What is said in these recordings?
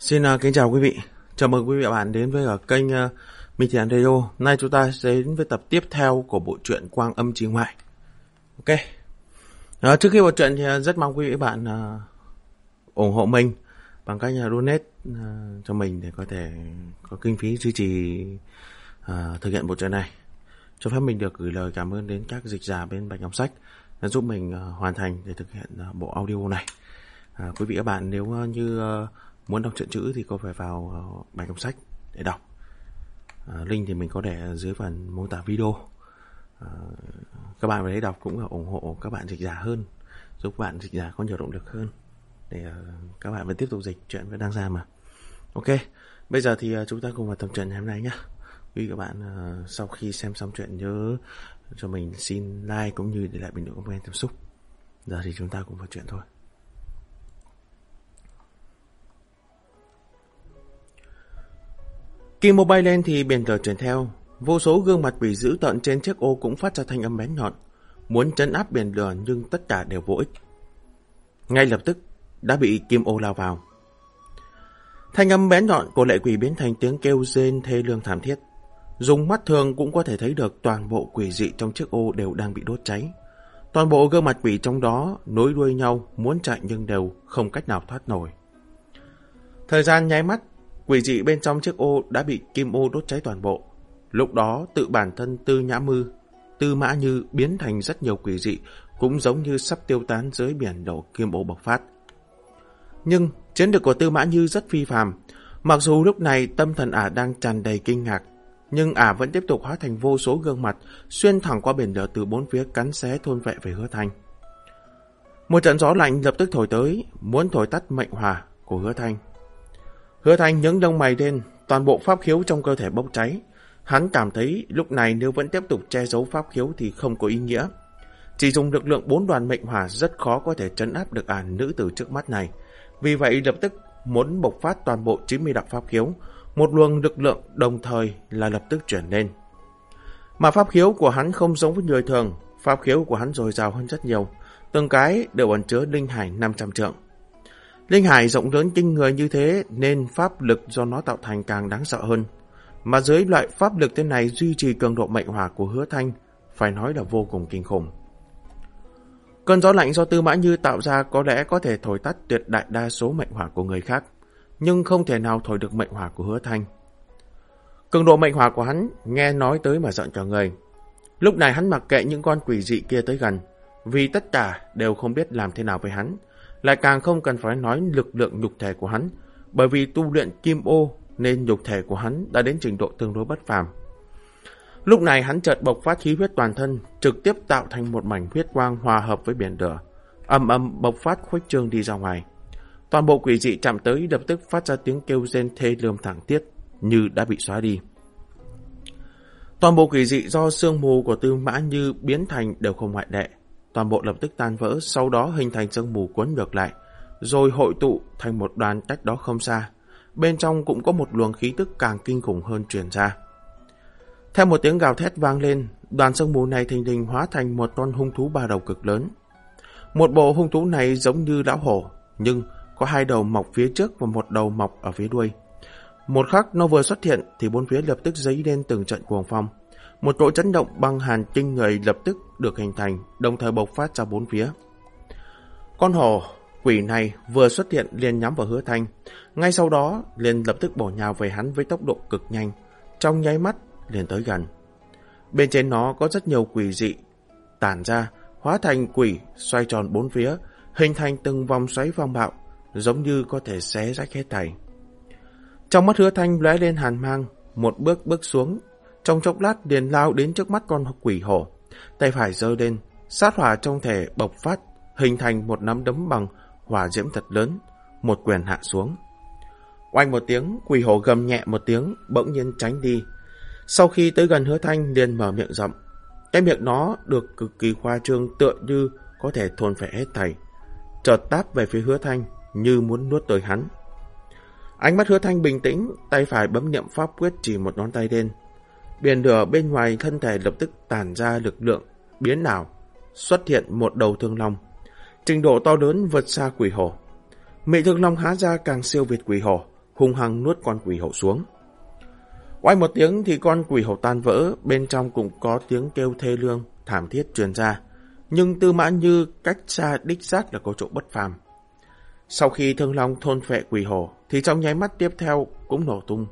Xin uh, kính chào quý vị. Chào mừng quý vị và bạn đến với à, kênh uh, Minh Thiện Radio. Nay chúng ta sẽ đến với tập tiếp theo của bộ truyện Quang Âm Chí Ngoại. Ok. Uh, trước khi vào truyện thì uh, rất mong quý vị và bạn uh, ủng hộ mình bằng cách uh, donate uh, cho mình để có thể có kinh phí duy trì uh, thực hiện bộ truyện này. Cho phép mình được gửi lời cảm ơn đến các dịch giả bên Bạch Ngọc Sách đã giúp mình uh, hoàn thành để thực hiện uh, bộ audio này. À, quý vị và bạn nếu uh, như uh, muốn đọc truyện chữ thì có phải vào ờ, bài đọc sách để đọc. À, link thì mình có để dưới phần mô tả video. À, các bạn vào đấy đọc cũng là ủng hộ các bạn dịch giả hơn, giúp bạn dịch giả có nhiều động lực hơn để các bạn vẫn tiếp tục dịch chuyện vẫn đang ra mà. Ok, bây giờ thì chúng ta cùng vào tập truyện ngày hôm nay nhé. Quý các bạn sau khi xem xong chuyện nhớ cho mình xin like cũng như để lại bình luận comment cảm xúc. Giờ thì chúng ta cùng vào chuyện thôi. Khi mobile lên thì biển lửa chuyển theo, vô số gương mặt quỷ dữ tợn trên chiếc ô cũng phát ra thanh âm bén nhọn, muốn trấn áp biển lửa nhưng tất cả đều vô ích. Ngay lập tức đã bị kim ô lao vào. Thanh âm bén nhọn của lệ quỷ biến thành tiếng kêu rên thê lương thảm thiết. Dùng mắt thường cũng có thể thấy được toàn bộ quỷ dị trong chiếc ô đều đang bị đốt cháy. Toàn bộ gương mặt quỷ trong đó nối đuôi nhau muốn chạy nhưng đều không cách nào thoát nổi. Thời gian nháy mắt Quỷ dị bên trong chiếc ô đã bị kim ô đốt cháy toàn bộ. Lúc đó tự bản thân tư nhã mư, tư mã như biến thành rất nhiều quỷ dị, cũng giống như sắp tiêu tán dưới biển đổ kim ô bộc phát. Nhưng chiến lược của tư mã như rất phi phàm. Mặc dù lúc này tâm thần ả đang tràn đầy kinh ngạc, nhưng ả vẫn tiếp tục hóa thành vô số gương mặt, xuyên thẳng qua biển lửa từ bốn phía cắn xé thôn vệ về hứa thanh. Một trận gió lạnh lập tức thổi tới, muốn thổi tắt mệnh hòa của hứa thanh. Hứa Thanh nhướng lông mày lên, toàn bộ pháp khiếu trong cơ thể bốc cháy. Hắn cảm thấy lúc này nếu vẫn tiếp tục che giấu pháp khiếu thì không có ý nghĩa. Chỉ dùng lực lượng bốn đoàn mệnh hỏa rất khó có thể trấn áp được ả nữ tử trước mắt này. Vì vậy lập tức muốn bộc phát toàn bộ 90 đạo pháp khiếu, một luồng lực lượng đồng thời là lập tức chuyển lên. Mà pháp khiếu của hắn không giống với người thường, pháp khiếu của hắn dồi dào hơn rất nhiều, từng cái đều ẩn chứa linh hải 500 trượng. Linh hải rộng lớn kinh người như thế nên pháp lực do nó tạo thành càng đáng sợ hơn. Mà dưới loại pháp lực thế này duy trì cường độ mệnh hỏa của hứa thanh phải nói là vô cùng kinh khủng. Cơn gió lạnh do Tư Mã Như tạo ra có lẽ có thể thổi tắt tuyệt đại đa số mệnh hỏa của người khác, nhưng không thể nào thổi được mệnh hỏa của hứa thanh. Cường độ mệnh hỏa của hắn nghe nói tới mà giận cả người. Lúc này hắn mặc kệ những con quỷ dị kia tới gần, vì tất cả đều không biết làm thế nào với hắn, lại càng không cần phải nói lực lượng nhục thể của hắn, bởi vì tu luyện kim ô nên nhục thể của hắn đã đến trình độ tương đối bất phàm. Lúc này hắn chợt bộc phát khí huyết toàn thân, trực tiếp tạo thành một mảnh huyết quang hòa hợp với biển lửa, âm âm bộc phát khuếch trương đi ra ngoài. Toàn bộ quỷ dị chạm tới lập tức phát ra tiếng kêu rên thê lương thẳng tiết, như đã bị xóa đi. Toàn bộ quỷ dị do sương mù của tư mã như biến thành đều không ngoại lệ toàn bộ lập tức tan vỡ, sau đó hình thành sương mù cuốn ngược lại, rồi hội tụ thành một đoàn cách đó không xa. Bên trong cũng có một luồng khí tức càng kinh khủng hơn truyền ra. Theo một tiếng gào thét vang lên, đoàn sương mù này thình lình hóa thành một con hung thú ba đầu cực lớn. Một bộ hung thú này giống như lão hổ, nhưng có hai đầu mọc phía trước và một đầu mọc ở phía đuôi. Một khắc nó vừa xuất hiện thì bốn phía lập tức dấy lên từng trận cuồng phong. Một cỗ chấn động băng hàn kinh người lập tức được hình thành, đồng thời bộc phát ra bốn phía. Con hổ quỷ này vừa xuất hiện liền nhắm vào hứa thanh, ngay sau đó liền lập tức bỏ nhào về hắn với tốc độ cực nhanh, trong nháy mắt liền tới gần. Bên trên nó có rất nhiều quỷ dị, tản ra, hóa thành quỷ, xoay tròn bốn phía, hình thành từng vòng xoáy phong bạo, giống như có thể xé rách hết thảy. Trong mắt hứa thanh lóe lên hàn mang, một bước bước xuống, trong chốc lát liền lao đến trước mắt con quỷ hổ. Tay phải giơ lên, sát hỏa trong thể bộc phát, hình thành một nắm đấm bằng hỏa diễm thật lớn, một quyền hạ xuống. Oanh một tiếng, quỷ hổ gầm nhẹ một tiếng, bỗng nhiên tránh đi. Sau khi tới gần hứa thanh liền mở miệng rộng. Cái miệng nó được cực kỳ khoa trương tựa như có thể thôn phệ hết thảy. Chợt táp về phía hứa thanh như muốn nuốt tới hắn. Ánh mắt hứa thanh bình tĩnh, tay phải bấm niệm pháp quyết chỉ một ngón tay lên. Biển lửa bên ngoài thân thể lập tức tản ra lực lượng biến ảo, xuất hiện một đầu thương long. Trình độ to lớn vượt xa quỷ hổ. Mị thương long há ra càng siêu việt quỷ hổ, hung hăng nuốt con quỷ hậu xuống. Quay một tiếng thì con quỷ hậu tan vỡ, bên trong cũng có tiếng kêu thê lương, thảm thiết truyền ra. Nhưng tư mã như cách xa đích xác là có chỗ bất phàm. Sau khi thương long thôn phệ quỷ hổ, thì trong nháy mắt tiếp theo cũng nổ tung.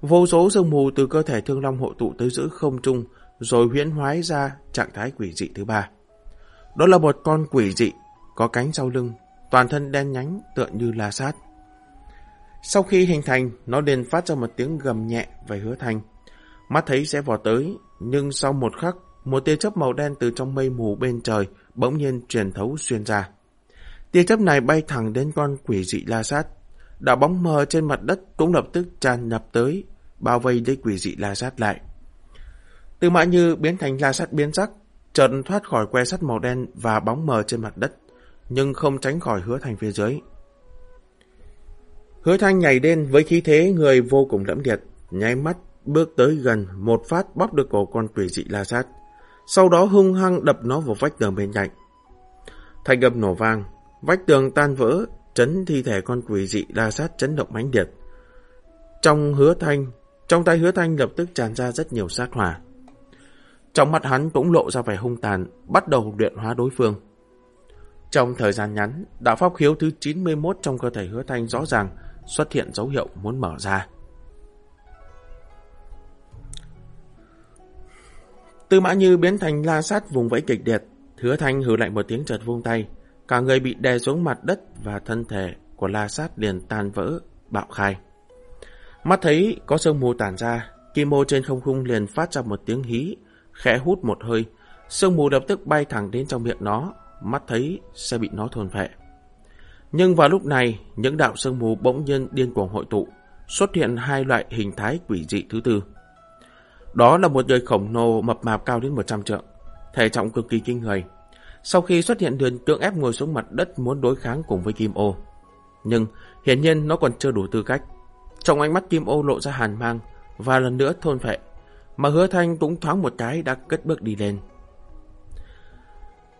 Vô số sương mù từ cơ thể thương long hộ tụ tới giữ không trung, rồi huyễn hóa ra trạng thái quỷ dị thứ ba. Đó là một con quỷ dị, có cánh sau lưng, toàn thân đen nhánh tựa như la sát. Sau khi hình thành, nó liền phát ra một tiếng gầm nhẹ về hứa thành. Mắt thấy sẽ vò tới, nhưng sau một khắc, một tia chớp màu đen từ trong mây mù bên trời bỗng nhiên truyền thấu xuyên ra. Tia chớp này bay thẳng đến con quỷ dị la sát. Đạo bóng mờ trên mặt đất cũng lập tức tràn nhập tới, bao vây lấy quỷ dị la sát lại. Từ mã như biến thành la sát biến sắc, chợt thoát khỏi que sắt màu đen và bóng mờ trên mặt đất, nhưng không tránh khỏi hứa thành phía dưới. Hứa thanh nhảy lên với khí thế người vô cùng lẫm liệt, nháy mắt bước tới gần một phát bóp được cổ con quỷ dị la sát. Sau đó hung hăng đập nó vào vách tường bên cạnh. Thanh âm nổ vang, vách tường tan vỡ, chấn thi thể con quỷ dị la sát chấn động mãnh liệt. Trong hứa thanh, trong tay hứa thanh lập tức tràn ra rất nhiều sát hỏa. Trong mắt hắn cũng lộ ra vẻ hung tàn, bắt đầu luyện hóa đối phương. Trong thời gian ngắn, đạo pháp khiếu thứ 91 trong cơ thể hứa thanh rõ ràng xuất hiện dấu hiệu muốn mở ra. Tư mã như biến thành la sát vùng vẫy kịch liệt, hứa thanh hử lại một tiếng chợt vung tay, cả người bị đè xuống mặt đất và thân thể của la sát liền tan vỡ, bạo khai. Mắt thấy có sương mù tản ra, kim mô trên không khung liền phát ra một tiếng hí, khẽ hút một hơi, sương mù lập tức bay thẳng đến trong miệng nó, mắt thấy sẽ bị nó thôn phệ. Nhưng vào lúc này, những đạo sương mù bỗng nhiên điên cuồng hội tụ, xuất hiện hai loại hình thái quỷ dị thứ tư. Đó là một người khổng lồ mập mạp cao đến 100 trượng, thể trọng cực kỳ kinh người. Sau khi xuất hiện đường cưỡng ép ngồi xuống mặt đất muốn đối kháng cùng với Kim Ô. Nhưng hiển nhiên nó còn chưa đủ tư cách. Trong ánh mắt Kim Ô lộ ra hàn mang và lần nữa thôn phệ, mà hứa thanh cũng thoáng một cái đã cất bước đi lên.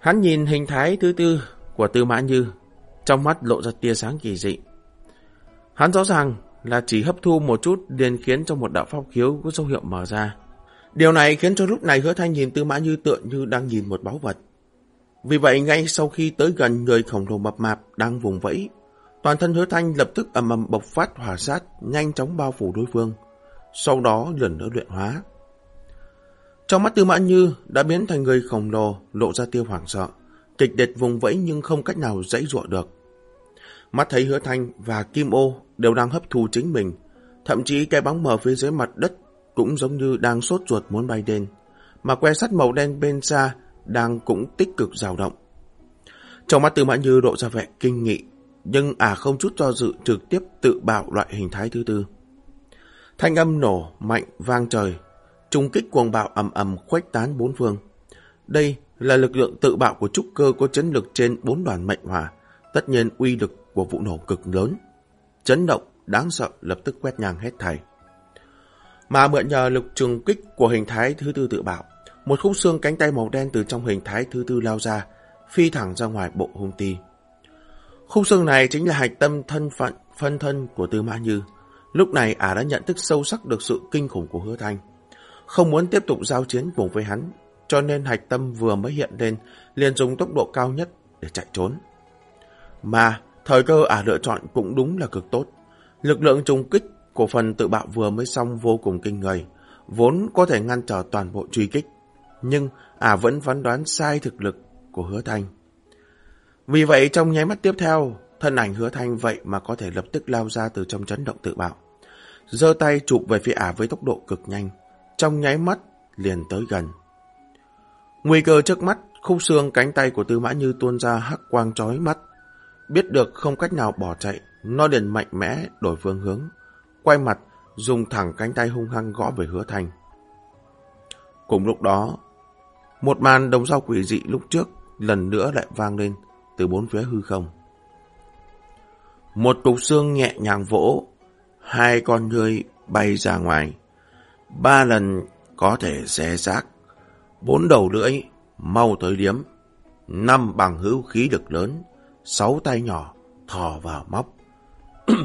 Hắn nhìn hình thái thứ tư của Tư Mã Như trong mắt lộ ra tia sáng kỳ dị. Hắn rõ ràng là chỉ hấp thu một chút liền khiến cho một đạo pháp khiếu có dấu hiệu mở ra. Điều này khiến cho lúc này hứa thanh nhìn tư mã như tựa như đang nhìn một báu vật. Vì vậy ngay sau khi tới gần người khổng lồ mập mạp đang vùng vẫy, toàn thân hứa thanh lập tức ầm ầm bộc phát hỏa sát, nhanh chóng bao phủ đối phương. Sau đó lần nữa luyện hóa. Trong mắt tư mã như đã biến thành người khổng lồ lộ ra tiêu hoảng sợ, kịch đệt vùng vẫy nhưng không cách nào dãy dụa được. Mắt thấy hứa thanh và kim ô đều đang hấp thu chính mình. Thậm chí cái bóng mờ phía dưới mặt đất cũng giống như đang sốt ruột muốn bay lên. Mà que sắt màu đen bên xa đang cũng tích cực dao động. Trong mắt Tư Mã Như lộ ra vẻ kinh nghị, nhưng à không chút do dự trực tiếp tự bạo loại hình thái thứ tư. Thanh âm nổ, mạnh, vang trời, trung kích cuồng bạo ầm ầm khuếch tán bốn phương. Đây là lực lượng tự bạo của trúc cơ có chấn lực trên bốn đoàn mệnh hỏa, tất nhiên uy lực của vụ nổ cực lớn. Chấn động, đáng sợ lập tức quét ngang hết thảy. Mà mượn nhờ lực trùng kích của hình thái thứ tư tự bạo một khúc xương cánh tay màu đen từ trong hình thái thứ tư lao ra, phi thẳng ra ngoài bộ hung ti. Khúc xương này chính là hạch tâm thân phận, phân thân của Tư Mã Như. Lúc này ả đã nhận thức sâu sắc được sự kinh khủng của hứa thanh. Không muốn tiếp tục giao chiến cùng với hắn, cho nên hạch tâm vừa mới hiện lên, liền dùng tốc độ cao nhất để chạy trốn. Mà thời cơ ả lựa chọn cũng đúng là cực tốt. Lực lượng trùng kích của phần tự bạo vừa mới xong vô cùng kinh người, vốn có thể ngăn trở toàn bộ truy kích. Nhưng ả vẫn phán đoán sai thực lực của hứa thanh. Vì vậy trong nháy mắt tiếp theo, thân ảnh hứa thanh vậy mà có thể lập tức lao ra từ trong chấn động tự bạo. giơ tay chụp về phía ả với tốc độ cực nhanh, trong nháy mắt liền tới gần. Nguy cơ trước mắt, khúc xương cánh tay của Tư Mã Như tuôn ra hắc quang chói mắt, Biết được không cách nào bỏ chạy, nó liền mạnh mẽ đổi phương hướng. Quay mặt, dùng thẳng cánh tay hung hăng gõ về hứa Thanh. Cùng lúc đó, một màn đồng dao quỷ dị lúc trước lần nữa lại vang lên từ bốn phía hư không. Một cục xương nhẹ nhàng vỗ, hai con người bay ra ngoài. Ba lần có thể xé xác, bốn đầu lưỡi mau tới điếm, năm bằng hữu khí lực lớn, sáu tay nhỏ thò vào móc.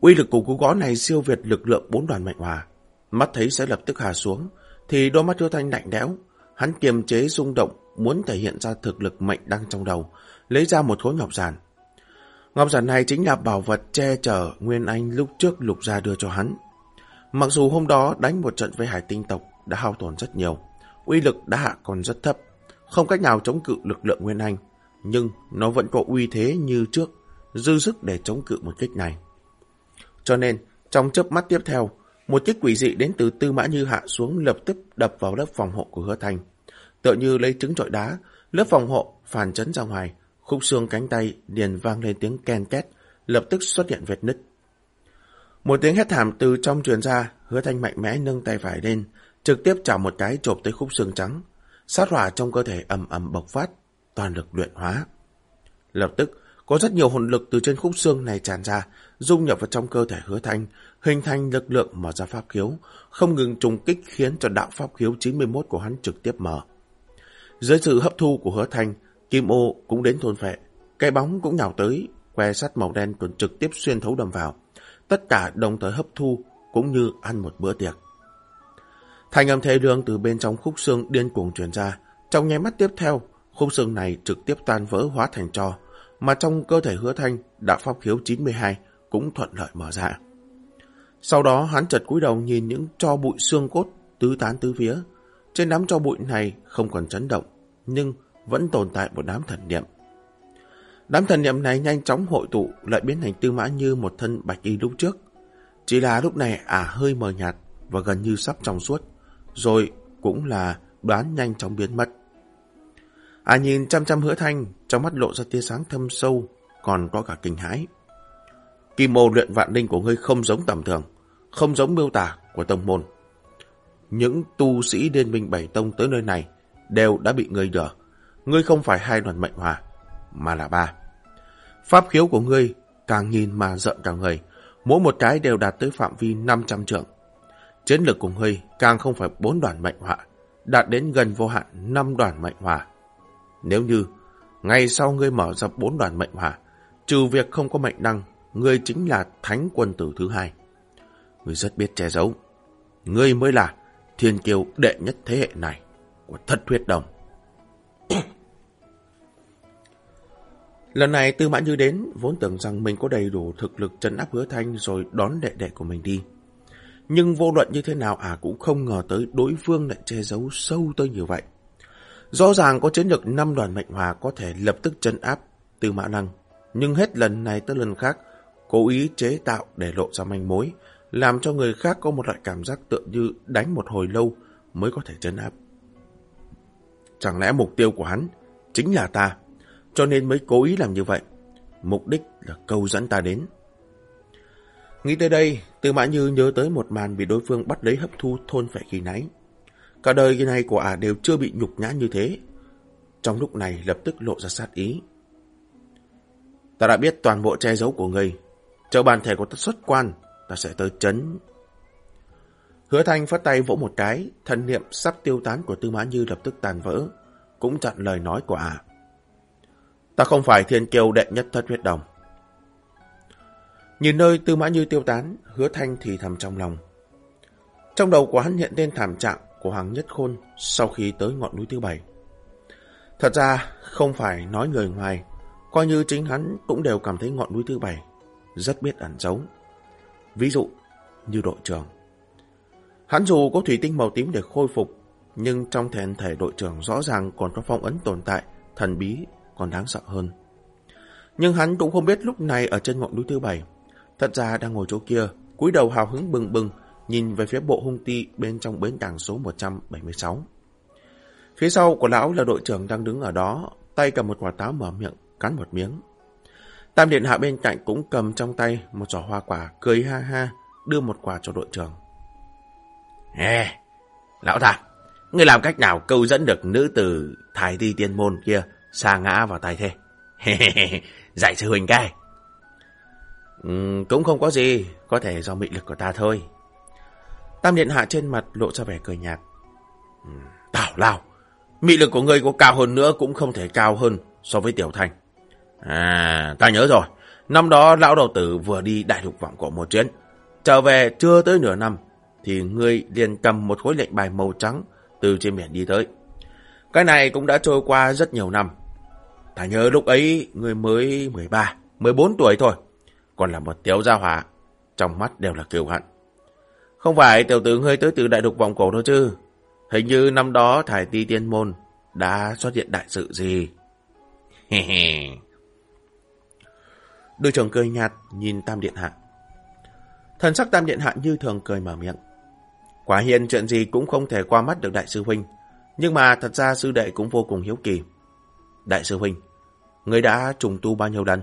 Uy lực của cú gõ này siêu việt lực lượng bốn đoàn mạnh hòa. Mắt thấy sẽ lập tức hạ xuống, thì đôi mắt hứa thanh lạnh lẽo. Hắn kiềm chế rung động, muốn thể hiện ra thực lực mạnh đang trong đầu, lấy ra một khối ngọc giản. Ngọc giản này chính là bảo vật che chở Nguyên Anh lúc trước lục gia đưa cho hắn. Mặc dù hôm đó đánh một trận với hải tinh tộc đã hao tổn rất nhiều, uy lực đã hạ còn rất thấp, không cách nào chống cự lực lượng Nguyên Anh, nhưng nó vẫn có uy thế như trước, dư sức để chống cự một kích này. Cho nên, trong chớp mắt tiếp theo, một chiếc quỷ dị đến từ Tư Mã Như hạ xuống lập tức đập vào lớp phòng hộ của Hứa Thanh. Tựa như lấy trứng trọi đá, lớp phòng hộ phản chấn ra ngoài, khúc xương cánh tay liền vang lên tiếng ken két, lập tức xuất hiện vệt nứt. Một tiếng hét thảm từ trong truyền ra, Hứa Thanh mạnh mẽ nâng tay phải lên, trực tiếp chảo một cái chộp tới khúc xương trắng. Sát hỏa trong cơ thể ầm ầm bộc phát, toàn lực luyện hóa. Lập tức, có rất nhiều hồn lực từ trên khúc xương này tràn ra, dung nhập vào trong cơ thể hứa thanh, hình thành lực lượng mở ra pháp khiếu, không ngừng trùng kích khiến cho đạo pháp khiếu 91 của hắn trực tiếp mở. Dưới sự hấp thu của hứa thanh, kim ô cũng đến thôn phệ, cái bóng cũng nhào tới, que sắt màu đen còn trực tiếp xuyên thấu đâm vào. Tất cả đồng thời hấp thu, cũng như ăn một bữa tiệc. Thành âm thế lương từ bên trong khúc xương điên cuồng truyền ra, trong nháy mắt tiếp theo, khúc xương này trực tiếp tan vỡ hóa thành trò mà trong cơ thể hứa thanh, đạo pháp khiếu 92 cũng thuận lợi mở ra. Sau đó hắn chật cúi đầu nhìn những cho bụi xương cốt tứ tán tứ phía. Trên đám cho bụi này không còn chấn động, nhưng vẫn tồn tại một đám thần niệm. Đám thần niệm này nhanh chóng hội tụ lại biến thành tư mã như một thân bạch y lúc trước. Chỉ là lúc này ả à hơi mờ nhạt và gần như sắp trong suốt, rồi cũng là đoán nhanh chóng biến mất. À nhìn chăm chăm hứa thanh, trong mắt lộ ra tia sáng thâm sâu, còn có cả kinh hãi. Kim mô luyện vạn linh của ngươi không giống tầm thường, không giống miêu tả của tông môn. Những tu sĩ liên minh bảy tông tới nơi này đều đã bị ngươi lừa. Ngươi không phải hai đoàn mệnh hòa, mà là ba. Pháp khiếu của ngươi càng nhìn mà giận cả người, mỗi một cái đều đạt tới phạm vi 500 trượng. Chiến lực của ngươi càng không phải bốn đoàn mệnh hỏa, đạt đến gần vô hạn năm đoàn mệnh hỏa. Nếu như ngày sau ngươi mở ra bốn đoàn mệnh hỏa, trừ việc không có mệnh năng, ngươi chính là thánh quân tử thứ hai. Ngươi rất biết che giấu. Ngươi mới là thiên kiêu đệ nhất thế hệ này của thất huyết đồng. Lần này Tư Mã Như đến, vốn tưởng rằng mình có đầy đủ thực lực trấn áp hứa thanh rồi đón đệ đệ của mình đi. Nhưng vô luận như thế nào à cũng không ngờ tới đối phương lại che giấu sâu tới như vậy. Rõ ràng có chiến lược năm đoàn mệnh hòa có thể lập tức trấn áp tư mã năng, nhưng hết lần này tới lần khác, cố ý chế tạo để lộ ra manh mối, làm cho người khác có một loại cảm giác tựa như đánh một hồi lâu mới có thể chấn áp. Chẳng lẽ mục tiêu của hắn chính là ta, cho nên mới cố ý làm như vậy. Mục đích là câu dẫn ta đến. Nghĩ tới đây, Tư Mã Như nhớ tới một màn bị đối phương bắt lấy hấp thu thôn phải khi nãy. Cả đời này của ả đều chưa bị nhục nhã như thế. Trong lúc này lập tức lộ ra sát ý. Ta đã biết toàn bộ che giấu của ngươi. Chờ bàn thể của ta xuất quan, ta sẽ tới chấn. Hứa Thanh phát tay vỗ một cái, thần niệm sắp tiêu tán của Tư Mã Như lập tức tàn vỡ, cũng chặn lời nói của ả. Ta không phải thiên kiêu đệ nhất thất huyết đồng. Nhìn nơi Tư Mã Như tiêu tán, Hứa Thanh thì thầm trong lòng. Trong đầu của hắn hiện lên thảm trạng của Hoàng Nhất Khôn sau khi tới ngọn núi thứ bảy. Thật ra, không phải nói người ngoài, coi như chính hắn cũng đều cảm thấy ngọn núi thứ bảy rất biết ẩn giấu. Ví dụ, như đội trưởng. Hắn dù có thủy tinh màu tím để khôi phục, nhưng trong thèn thể đội trưởng rõ ràng còn có phong ấn tồn tại, thần bí, còn đáng sợ hơn. Nhưng hắn cũng không biết lúc này ở trên ngọn núi thứ bảy, thật ra đang ngồi chỗ kia, cúi đầu hào hứng bừng bừng, nhìn về phía bộ hung ti bên trong bến cảng số 176. Phía sau của lão là đội trưởng đang đứng ở đó, tay cầm một quả táo mở miệng, cắn một miếng. Tam điện hạ bên cạnh cũng cầm trong tay một giỏ hoa quả, cười ha ha, đưa một quả cho đội trưởng. Ê, lão thà, ngươi làm cách nào câu dẫn được nữ tử thái thi tiên môn kia xa ngã vào tay thế? Dạy sư huynh cái. Ừ, cũng không có gì, có thể do mị lực của ta thôi. Tam Điện Hạ trên mặt lộ ra vẻ cười nhạt. Ừ, Tào lao, mị lực của ngươi có cao hơn nữa cũng không thể cao hơn so với Tiểu Thanh. À, ta nhớ rồi, Năm đó lão đầu tử vừa đi đại lục vọng cổ một chuyến. Trở về chưa tới nửa năm, thì ngươi liền cầm một khối lệnh bài màu trắng từ trên biển đi tới. Cái này cũng đã trôi qua rất nhiều năm. Ta nhớ lúc ấy ngươi mới 13, 14 tuổi thôi. Còn là một tiếu gia hỏa, trong mắt đều là kiều hận. Không phải tiểu tử ngươi tới từ đại lục vọng cổ đâu chứ. Hình như năm đó thải ti tiên môn đã xuất hiện đại sự gì. He he. Đội trưởng cười nhạt nhìn Tam Điện Hạ. Thần sắc Tam Điện Hạ như thường cười mở miệng. Quả hiền chuyện gì cũng không thể qua mắt được Đại sư Huynh. Nhưng mà thật ra sư đệ cũng vô cùng hiếu kỳ. Đại sư Huynh, người đã trùng tu bao nhiêu lần?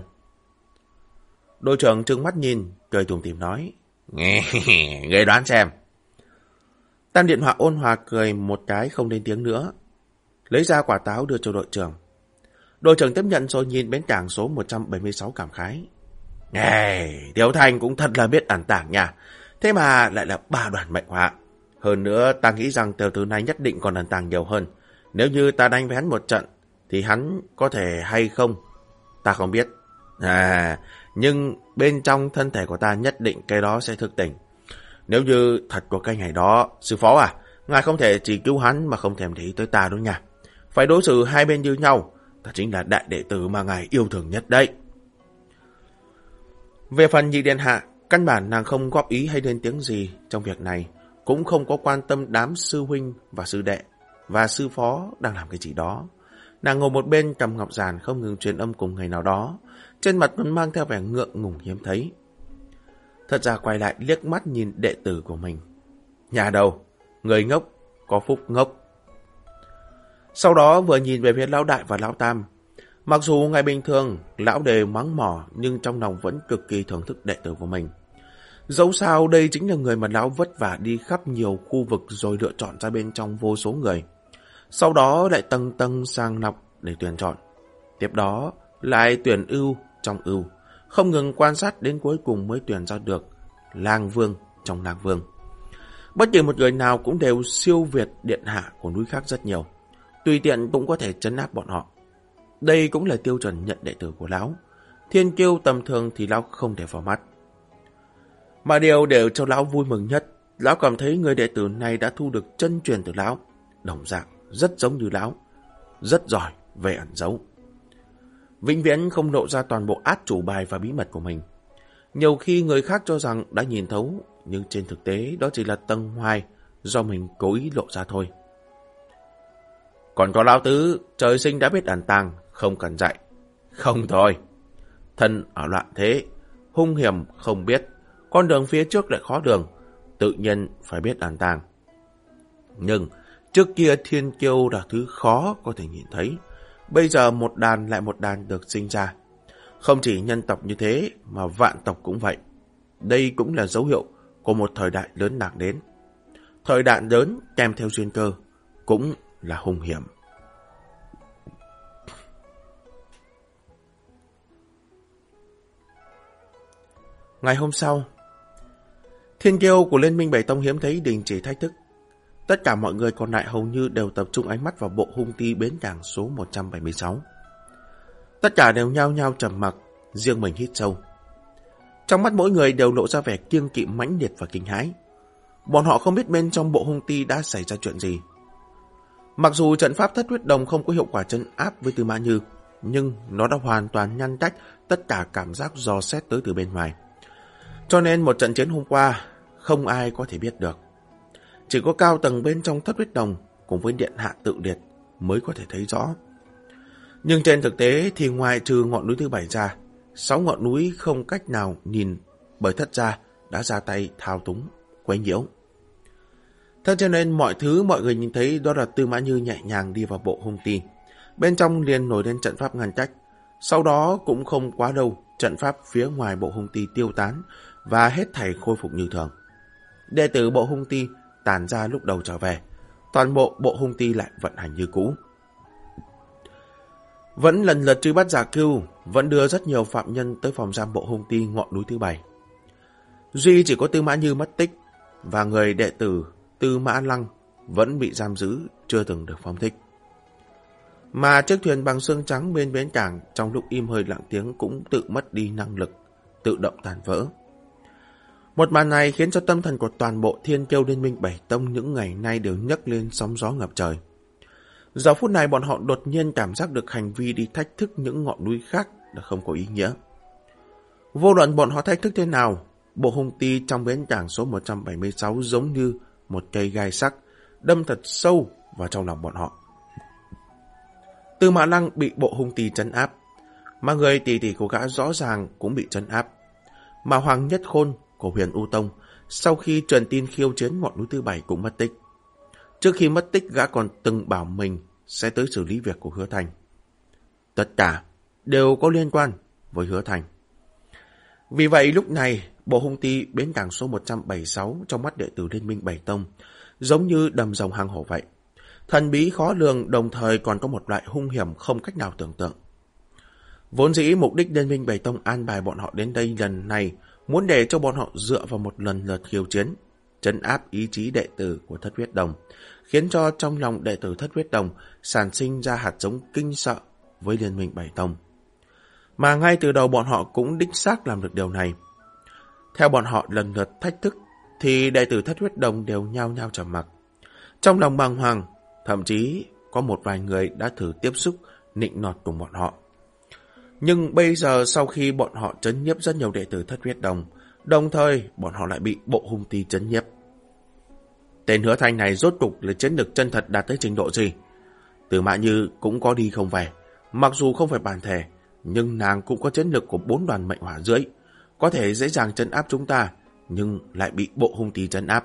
Đội trưởng trừng mắt nhìn, cười tủm tìm nói. Nghe, người đoán xem. Tam Điện Hạ ôn hòa cười một cái không lên tiếng nữa. Lấy ra quả táo đưa cho đội trưởng. Đội trưởng tiếp nhận rồi nhìn bến cảng số 176 cảm khái. Này, Tiểu Thành cũng thật là biết ẩn tảng nha. Thế mà lại là ba đoàn mệnh họa. Hơn nữa, ta nghĩ rằng tiểu tử này nhất định còn ẩn tàng nhiều hơn. Nếu như ta đánh với hắn một trận, thì hắn có thể hay không? Ta không biết. À, nhưng bên trong thân thể của ta nhất định cái đó sẽ thức tỉnh. Nếu như thật có cái ngày đó, sư phó à, ngài không thể chỉ cứu hắn mà không thèm để ý tới ta đâu nha. Phải đối xử hai bên như nhau, ta chính là đại đệ tử mà ngài yêu thương nhất đấy. Về phần nhị điện hạ, căn bản nàng không góp ý hay lên tiếng gì trong việc này, cũng không có quan tâm đám sư huynh và sư đệ và sư phó đang làm cái gì đó. Nàng ngồi một bên cầm ngọc giàn không ngừng truyền âm cùng người nào đó, trên mặt vẫn mang theo vẻ ngượng ngùng hiếm thấy. Thật ra quay lại liếc mắt nhìn đệ tử của mình. Nhà đầu, người ngốc, có phúc ngốc. Sau đó vừa nhìn về phía lão đại và lão tam. Mặc dù ngày bình thường, lão đều mắng mỏ, nhưng trong lòng vẫn cực kỳ thưởng thức đệ tử của mình. Dẫu sao đây chính là người mà lão vất vả đi khắp nhiều khu vực rồi lựa chọn ra bên trong vô số người. Sau đó lại tầng tầng sang lọc để tuyển chọn. Tiếp đó lại tuyển ưu trong ưu, không ngừng quan sát đến cuối cùng mới tuyển ra được lang vương trong lang vương. Bất kỳ một người nào cũng đều siêu việt điện hạ của núi khác rất nhiều. Tùy tiện cũng có thể chấn áp bọn họ. Đây cũng là tiêu chuẩn nhận đệ tử của lão. Thiên kiêu tầm thường thì lão không để vào mắt. Mà điều đều cho lão vui mừng nhất, lão cảm thấy người đệ tử này đã thu được chân truyền từ lão. Đồng dạng, rất giống như lão, rất giỏi về ẩn giấu. Vĩnh viễn không lộ ra toàn bộ át chủ bài và bí mật của mình. Nhiều khi người khác cho rằng đã nhìn thấu, nhưng trên thực tế đó chỉ là tầng hoài do mình cố ý lộ ra thôi. Còn có lão tứ, trời sinh đã biết ẩn tàng, không cần dạy. Không thôi. Thân ở loạn thế, hung hiểm không biết, con đường phía trước lại khó đường, tự nhiên phải biết ẩn tàng. Nhưng, trước kia thiên kiêu là thứ khó có thể nhìn thấy, bây giờ một đàn lại một đàn được sinh ra. Không chỉ nhân tộc như thế, mà vạn tộc cũng vậy. Đây cũng là dấu hiệu của một thời đại lớn lạc đến. Thời đại lớn kèm theo duyên cơ, cũng là hung hiểm. Ngày hôm sau, thiên kiêu của Liên minh Bảy Tông hiếm thấy đình chỉ thách thức. Tất cả mọi người còn lại hầu như đều tập trung ánh mắt vào bộ hung ti bến cảng số 176. Tất cả đều nhao nhao trầm mặc, riêng mình hít sâu. Trong mắt mỗi người đều lộ ra vẻ kiêng kỵ mãnh liệt và kinh hãi. Bọn họ không biết bên trong bộ hung ti đã xảy ra chuyện gì. Mặc dù trận pháp thất huyết đồng không có hiệu quả chân áp với Tư Mã Như, nhưng nó đã hoàn toàn ngăn cách tất cả cảm giác dò xét tới từ bên ngoài. Cho nên một trận chiến hôm qua, không ai có thể biết được. Chỉ có cao tầng bên trong thất huyết đồng cùng với điện hạ tự liệt mới có thể thấy rõ. Nhưng trên thực tế thì ngoài trừ ngọn núi thứ bảy ra, sáu ngọn núi không cách nào nhìn bởi thất gia đã ra tay thao túng, quấy nhiễu. Thế cho nên mọi thứ mọi người nhìn thấy đó là Tư Mã Như nhẹ nhàng đi vào bộ hung ti. Bên trong liền nổi lên trận pháp ngăn cách. Sau đó cũng không quá đâu trận pháp phía ngoài bộ hung ti tiêu tán và hết thảy khôi phục như thường. Đệ tử bộ hung ti tàn ra lúc đầu trở về. Toàn bộ bộ hung ti lại vận hành như cũ. Vẫn lần lượt truy bắt giả cưu, vẫn đưa rất nhiều phạm nhân tới phòng giam bộ hung ti ngọn núi thứ bảy. Duy chỉ có Tư Mã Như mất tích, và người đệ tử Tư Mã Lăng vẫn bị giam giữ, chưa từng được phóng thích. Mà chiếc thuyền bằng xương trắng bên bến cảng trong lúc im hơi lặng tiếng cũng tự mất đi năng lực, tự động tàn vỡ. Một màn này khiến cho tâm thần của toàn bộ thiên kiêu liên minh Bảy Tông những ngày nay đều nhấc lên sóng gió ngập trời. Giờ phút này bọn họ đột nhiên cảm giác được hành vi đi thách thức những ngọn núi khác là không có ý nghĩa. Vô luận bọn họ thách thức thế nào, bộ hung ti trong bến cảng số 176 giống như một cây gai sắc, đâm thật sâu vào trong lòng bọn họ. Từ Mã Lăng bị bộ hung tì chấn áp, mà người tỷ tỷ của gã rõ ràng cũng bị chấn áp. Mà Hoàng Nhất Khôn của huyền U Tông sau khi truyền tin khiêu chiến ngọn núi thứ bảy cũng mất tích. Trước khi mất tích gã còn từng bảo mình sẽ tới xử lý việc của Hứa Thành. Tất cả đều có liên quan với Hứa Thành. Vì vậy lúc này, bộ hung ti bến cảng số 176 trong mắt đệ tử Liên minh Bảy Tông giống như đầm rồng hang hổ vậy. Thần bí khó lường đồng thời còn có một loại hung hiểm không cách nào tưởng tượng. Vốn dĩ mục đích Liên minh Bảy Tông an bài bọn họ đến đây lần này muốn để cho bọn họ dựa vào một lần lượt khiêu chiến, chấn áp ý chí đệ tử của thất huyết đồng, khiến cho trong lòng đệ tử thất huyết đồng sản sinh ra hạt giống kinh sợ với Liên minh Bảy Tông. Mà ngay từ đầu bọn họ cũng đích xác làm được điều này. Theo bọn họ lần lượt thách thức, thì đệ tử thất huyết đồng đều nhao nhao trầm mặc. Trong lòng bàng hoàng, thậm chí có một vài người đã thử tiếp xúc nịnh nọt cùng bọn họ. Nhưng bây giờ sau khi bọn họ chấn nhiếp rất nhiều đệ tử thất huyết đồng, đồng thời bọn họ lại bị bộ hung ti chấn nhiếp. Tên hứa thanh này rốt cục là chiến lực chân thật đạt tới trình độ gì? Từ mã như cũng có đi không về, mặc dù không phải bản thể, nhưng nàng cũng có chiến lực của bốn đoàn mệnh hỏa dưới, có thể dễ dàng chấn áp chúng ta, nhưng lại bị bộ hung tí chấn áp.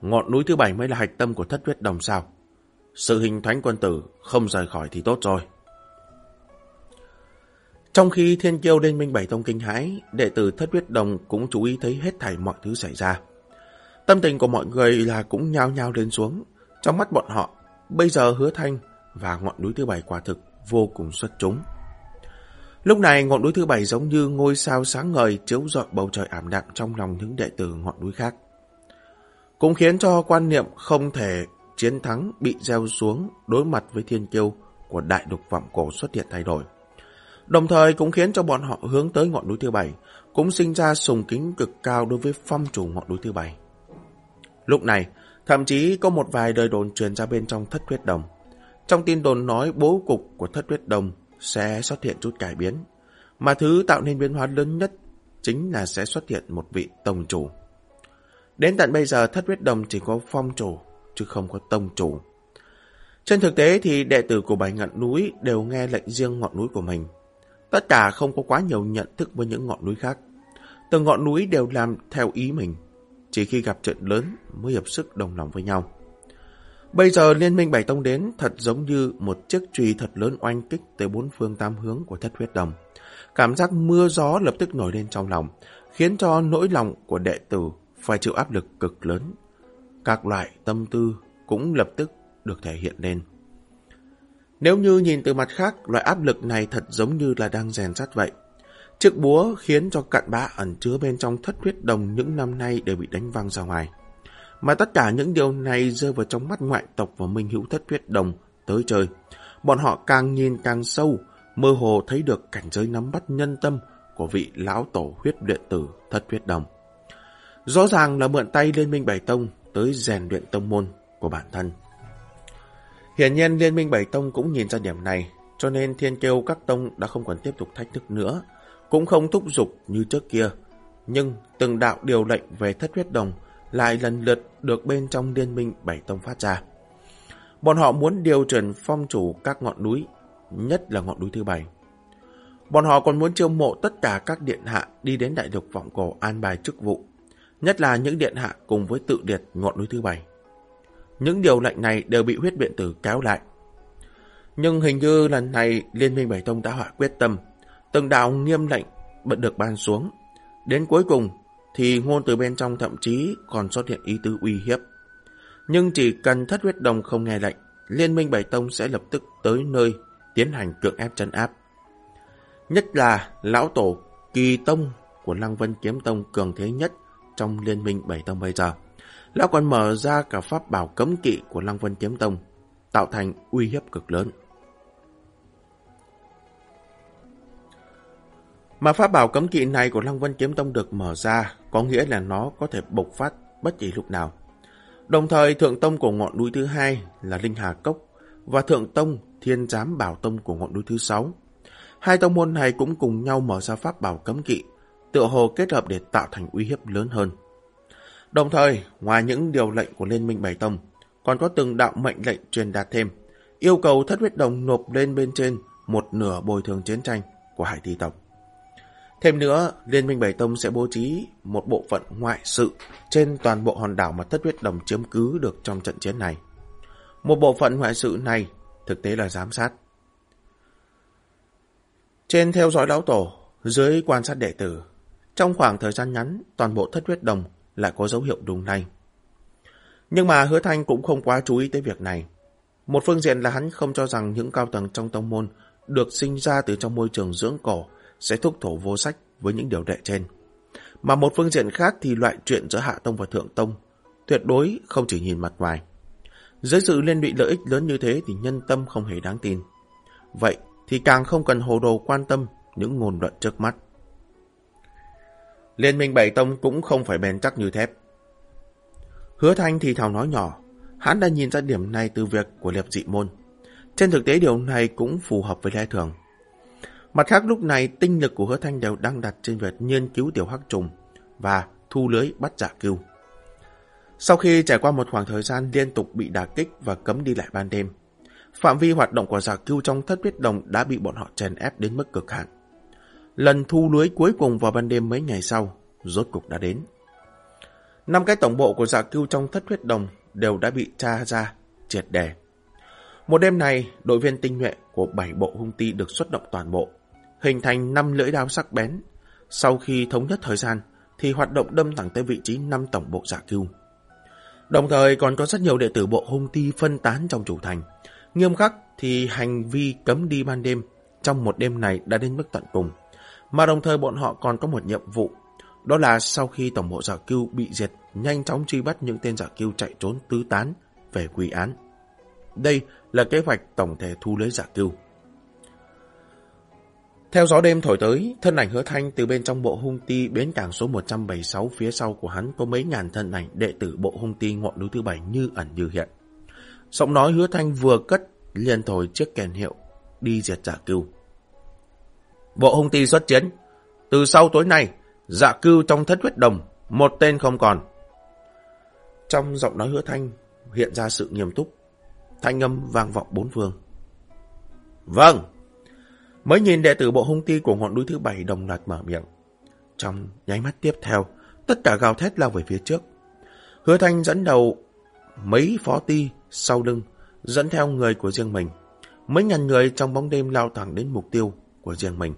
Ngọn núi thứ bảy mới là hạch tâm của thất huyết đồng sao. Sự hình thánh quân tử không rời khỏi thì tốt rồi. Trong khi thiên kiêu lên minh bảy tông kinh hãi, đệ tử thất huyết đồng cũng chú ý thấy hết thảy mọi thứ xảy ra. Tâm tình của mọi người là cũng nhao nhao lên xuống. Trong mắt bọn họ, bây giờ hứa thanh và ngọn núi thứ bảy quả thực vô cùng xuất chúng. Lúc này ngọn núi thứ bảy giống như ngôi sao sáng ngời chiếu rọi bầu trời ảm đạm trong lòng những đệ tử ngọn núi khác. Cũng khiến cho quan niệm không thể chiến thắng bị gieo xuống đối mặt với thiên kiêu của đại đục vọng cổ xuất hiện thay đổi. Đồng thời cũng khiến cho bọn họ hướng tới ngọn núi thứ bảy, cũng sinh ra sùng kính cực cao đối với phong chủ ngọn núi thứ bảy. Lúc này, thậm chí có một vài đời đồn truyền ra bên trong thất huyết đồng. Trong tin đồn nói bố cục của thất huyết đồng sẽ xuất hiện chút cải biến. Mà thứ tạo nên biến hóa lớn nhất chính là sẽ xuất hiện một vị tông chủ. Đến tận bây giờ thất huyết đồng chỉ có phong chủ, chứ không có tông chủ. Trên thực tế thì đệ tử của bảy ngọn núi đều nghe lệnh riêng ngọn núi của mình. Tất cả không có quá nhiều nhận thức với những ngọn núi khác. Từng ngọn núi đều làm theo ý mình. Chỉ khi gặp trận lớn mới hợp sức đồng lòng với nhau. Bây giờ Liên minh Bảy Tông đến thật giống như một chiếc trùy thật lớn oanh kích tới bốn phương tám hướng của thất huyết đồng. Cảm giác mưa gió lập tức nổi lên trong lòng, khiến cho nỗi lòng của đệ tử phải chịu áp lực cực lớn. Các loại tâm tư cũng lập tức được thể hiện lên. Nếu như nhìn từ mặt khác, loại áp lực này thật giống như là đang rèn sắt vậy. Chiếc búa khiến cho cặn bã ẩn chứa bên trong thất huyết đồng những năm nay đều bị đánh văng ra ngoài. Mà tất cả những điều này rơi vào trong mắt ngoại tộc và minh hữu thất huyết đồng tới trời, Bọn họ càng nhìn càng sâu, mơ hồ thấy được cảnh giới nắm bắt nhân tâm của vị lão tổ huyết đệ tử thất huyết đồng. Rõ ràng là mượn tay Liên minh Bảy Tông tới rèn luyện tông môn của bản thân. Hiển nhiên Liên minh Bảy Tông cũng nhìn ra điểm này, cho nên thiên kêu các tông đã không còn tiếp tục thách thức nữa, cũng không thúc giục như trước kia. Nhưng từng đạo điều lệnh về thất huyết đồng lại lần lượt được bên trong liên minh Bảy Tông phát ra. Bọn họ muốn điều chuyển phong chủ các ngọn núi, nhất là ngọn núi thứ bảy. Bọn họ còn muốn chiêu mộ tất cả các điện hạ đi đến đại lục vọng cổ an bài chức vụ, nhất là những điện hạ cùng với tự liệt ngọn núi thứ bảy. Những điều lệnh này đều bị huyết biện tử kéo lại. Nhưng hình như lần này Liên minh Bảy Tông đã họa quyết tâm, từng đạo nghiêm lệnh bật được ban xuống. Đến cuối cùng, thì ngôn từ bên trong thậm chí còn xuất hiện ý tứ uy hiếp. Nhưng chỉ cần thất huyết đồng không nghe lệnh, Liên minh Bảy Tông sẽ lập tức tới nơi tiến hành cưỡng ép chân áp. Nhất là lão tổ kỳ tông của Lăng Vân Kiếm Tông cường thế nhất trong Liên minh Bảy Tông bây giờ. Lão còn mở ra cả pháp bảo cấm kỵ của Lăng Vân Kiếm Tông, tạo thành uy hiếp cực lớn. Mà pháp bảo cấm kỵ này của Lăng Vân Kiếm Tông được mở ra, có nghĩa là nó có thể bộc phát bất kỳ lúc nào. Đồng thời thượng tông của ngọn núi thứ hai là Linh Hà Cốc và thượng tông Thiên Giám Bảo Tông của ngọn núi thứ sáu. Hai tông môn này cũng cùng nhau mở ra pháp bảo cấm kỵ, tựa hồ kết hợp để tạo thành uy hiếp lớn hơn. Đồng thời, ngoài những điều lệnh của Liên minh Bảy Tông, còn có từng đạo mệnh lệnh truyền đạt thêm, yêu cầu thất huyết đồng nộp lên bên trên một nửa bồi thường chiến tranh của Hải Thị Tộc. Thêm nữa, Liên minh Bảy Tông sẽ bố trí một bộ phận ngoại sự trên toàn bộ hòn đảo mà thất huyết đồng chiếm cứ được trong trận chiến này. Một bộ phận ngoại sự này thực tế là giám sát. Trên theo dõi lão tổ, dưới quan sát đệ tử, trong khoảng thời gian ngắn, toàn bộ thất huyết đồng lại có dấu hiệu đúng này. Nhưng mà hứa thanh cũng không quá chú ý tới việc này. Một phương diện là hắn không cho rằng những cao tầng trong tông môn được sinh ra từ trong môi trường dưỡng cổ sẽ thúc thổ vô sách với những điều đệ trên. Mà một phương diện khác thì loại chuyện giữa hạ tông và thượng tông tuyệt đối không chỉ nhìn mặt ngoài. Dưới sự liên lụy lợi ích lớn như thế thì nhân tâm không hề đáng tin. Vậy thì càng không cần hồ đồ quan tâm những ngôn luận trước mắt. Liên minh Bảy Tông cũng không phải bền chắc như thép. Hứa Thanh thì thào nói nhỏ, hắn đã nhìn ra điểm này từ việc của liệp dị môn. Trên thực tế điều này cũng phù hợp với lẽ thường. Mặt khác lúc này tinh lực của hứa thanh đều đang đặt trên việc nghiên cứu tiểu hắc trùng và thu lưới bắt giả cưu. Sau khi trải qua một khoảng thời gian liên tục bị đả kích và cấm đi lại ban đêm, phạm vi hoạt động của giả cưu trong thất huyết đồng đã bị bọn họ chèn ép đến mức cực hạn. Lần thu lưới cuối cùng vào ban đêm mấy ngày sau, rốt cục đã đến. Năm cái tổng bộ của giả cưu trong thất huyết đồng đều đã bị tra ra, triệt đề. Một đêm này, đội viên tinh nhuệ của bảy bộ hung ti được xuất động toàn bộ, hình thành năm lưỡi đao sắc bén. Sau khi thống nhất thời gian, thì hoạt động đâm thẳng tới vị trí năm tổng bộ giả cưu. Đồng thời còn có rất nhiều đệ tử bộ hung ti phân tán trong chủ thành. Nghiêm khắc thì hành vi cấm đi ban đêm trong một đêm này đã đến mức tận cùng. Mà đồng thời bọn họ còn có một nhiệm vụ. Đó là sau khi tổng bộ giả cưu bị diệt, nhanh chóng truy bắt những tên giả cưu chạy trốn tứ tán về quy án. Đây là kế hoạch tổng thể thu lấy giả cưu. Theo gió đêm thổi tới, thân ảnh hứa thanh từ bên trong bộ hung ti bến cảng số 176 phía sau của hắn có mấy ngàn thân ảnh đệ tử bộ hung ti ngọn núi thứ bảy như ẩn như hiện. Giọng nói hứa thanh vừa cất, liền thổi chiếc kèn hiệu, đi diệt giả cưu. Bộ hung ti xuất chiến, từ sau tối nay, giả cưu trong thất huyết đồng, một tên không còn. Trong giọng nói hứa thanh hiện ra sự nghiêm túc, thanh âm vang vọng bốn phương. Vâng! Mới nhìn đệ tử bộ hung ti của ngọn núi thứ bảy đồng loạt mở miệng. Trong nháy mắt tiếp theo, tất cả gào thét lao về phía trước. Hứa Thanh dẫn đầu mấy phó ti sau lưng, dẫn theo người của riêng mình. Mấy ngàn người trong bóng đêm lao thẳng đến mục tiêu của riêng mình.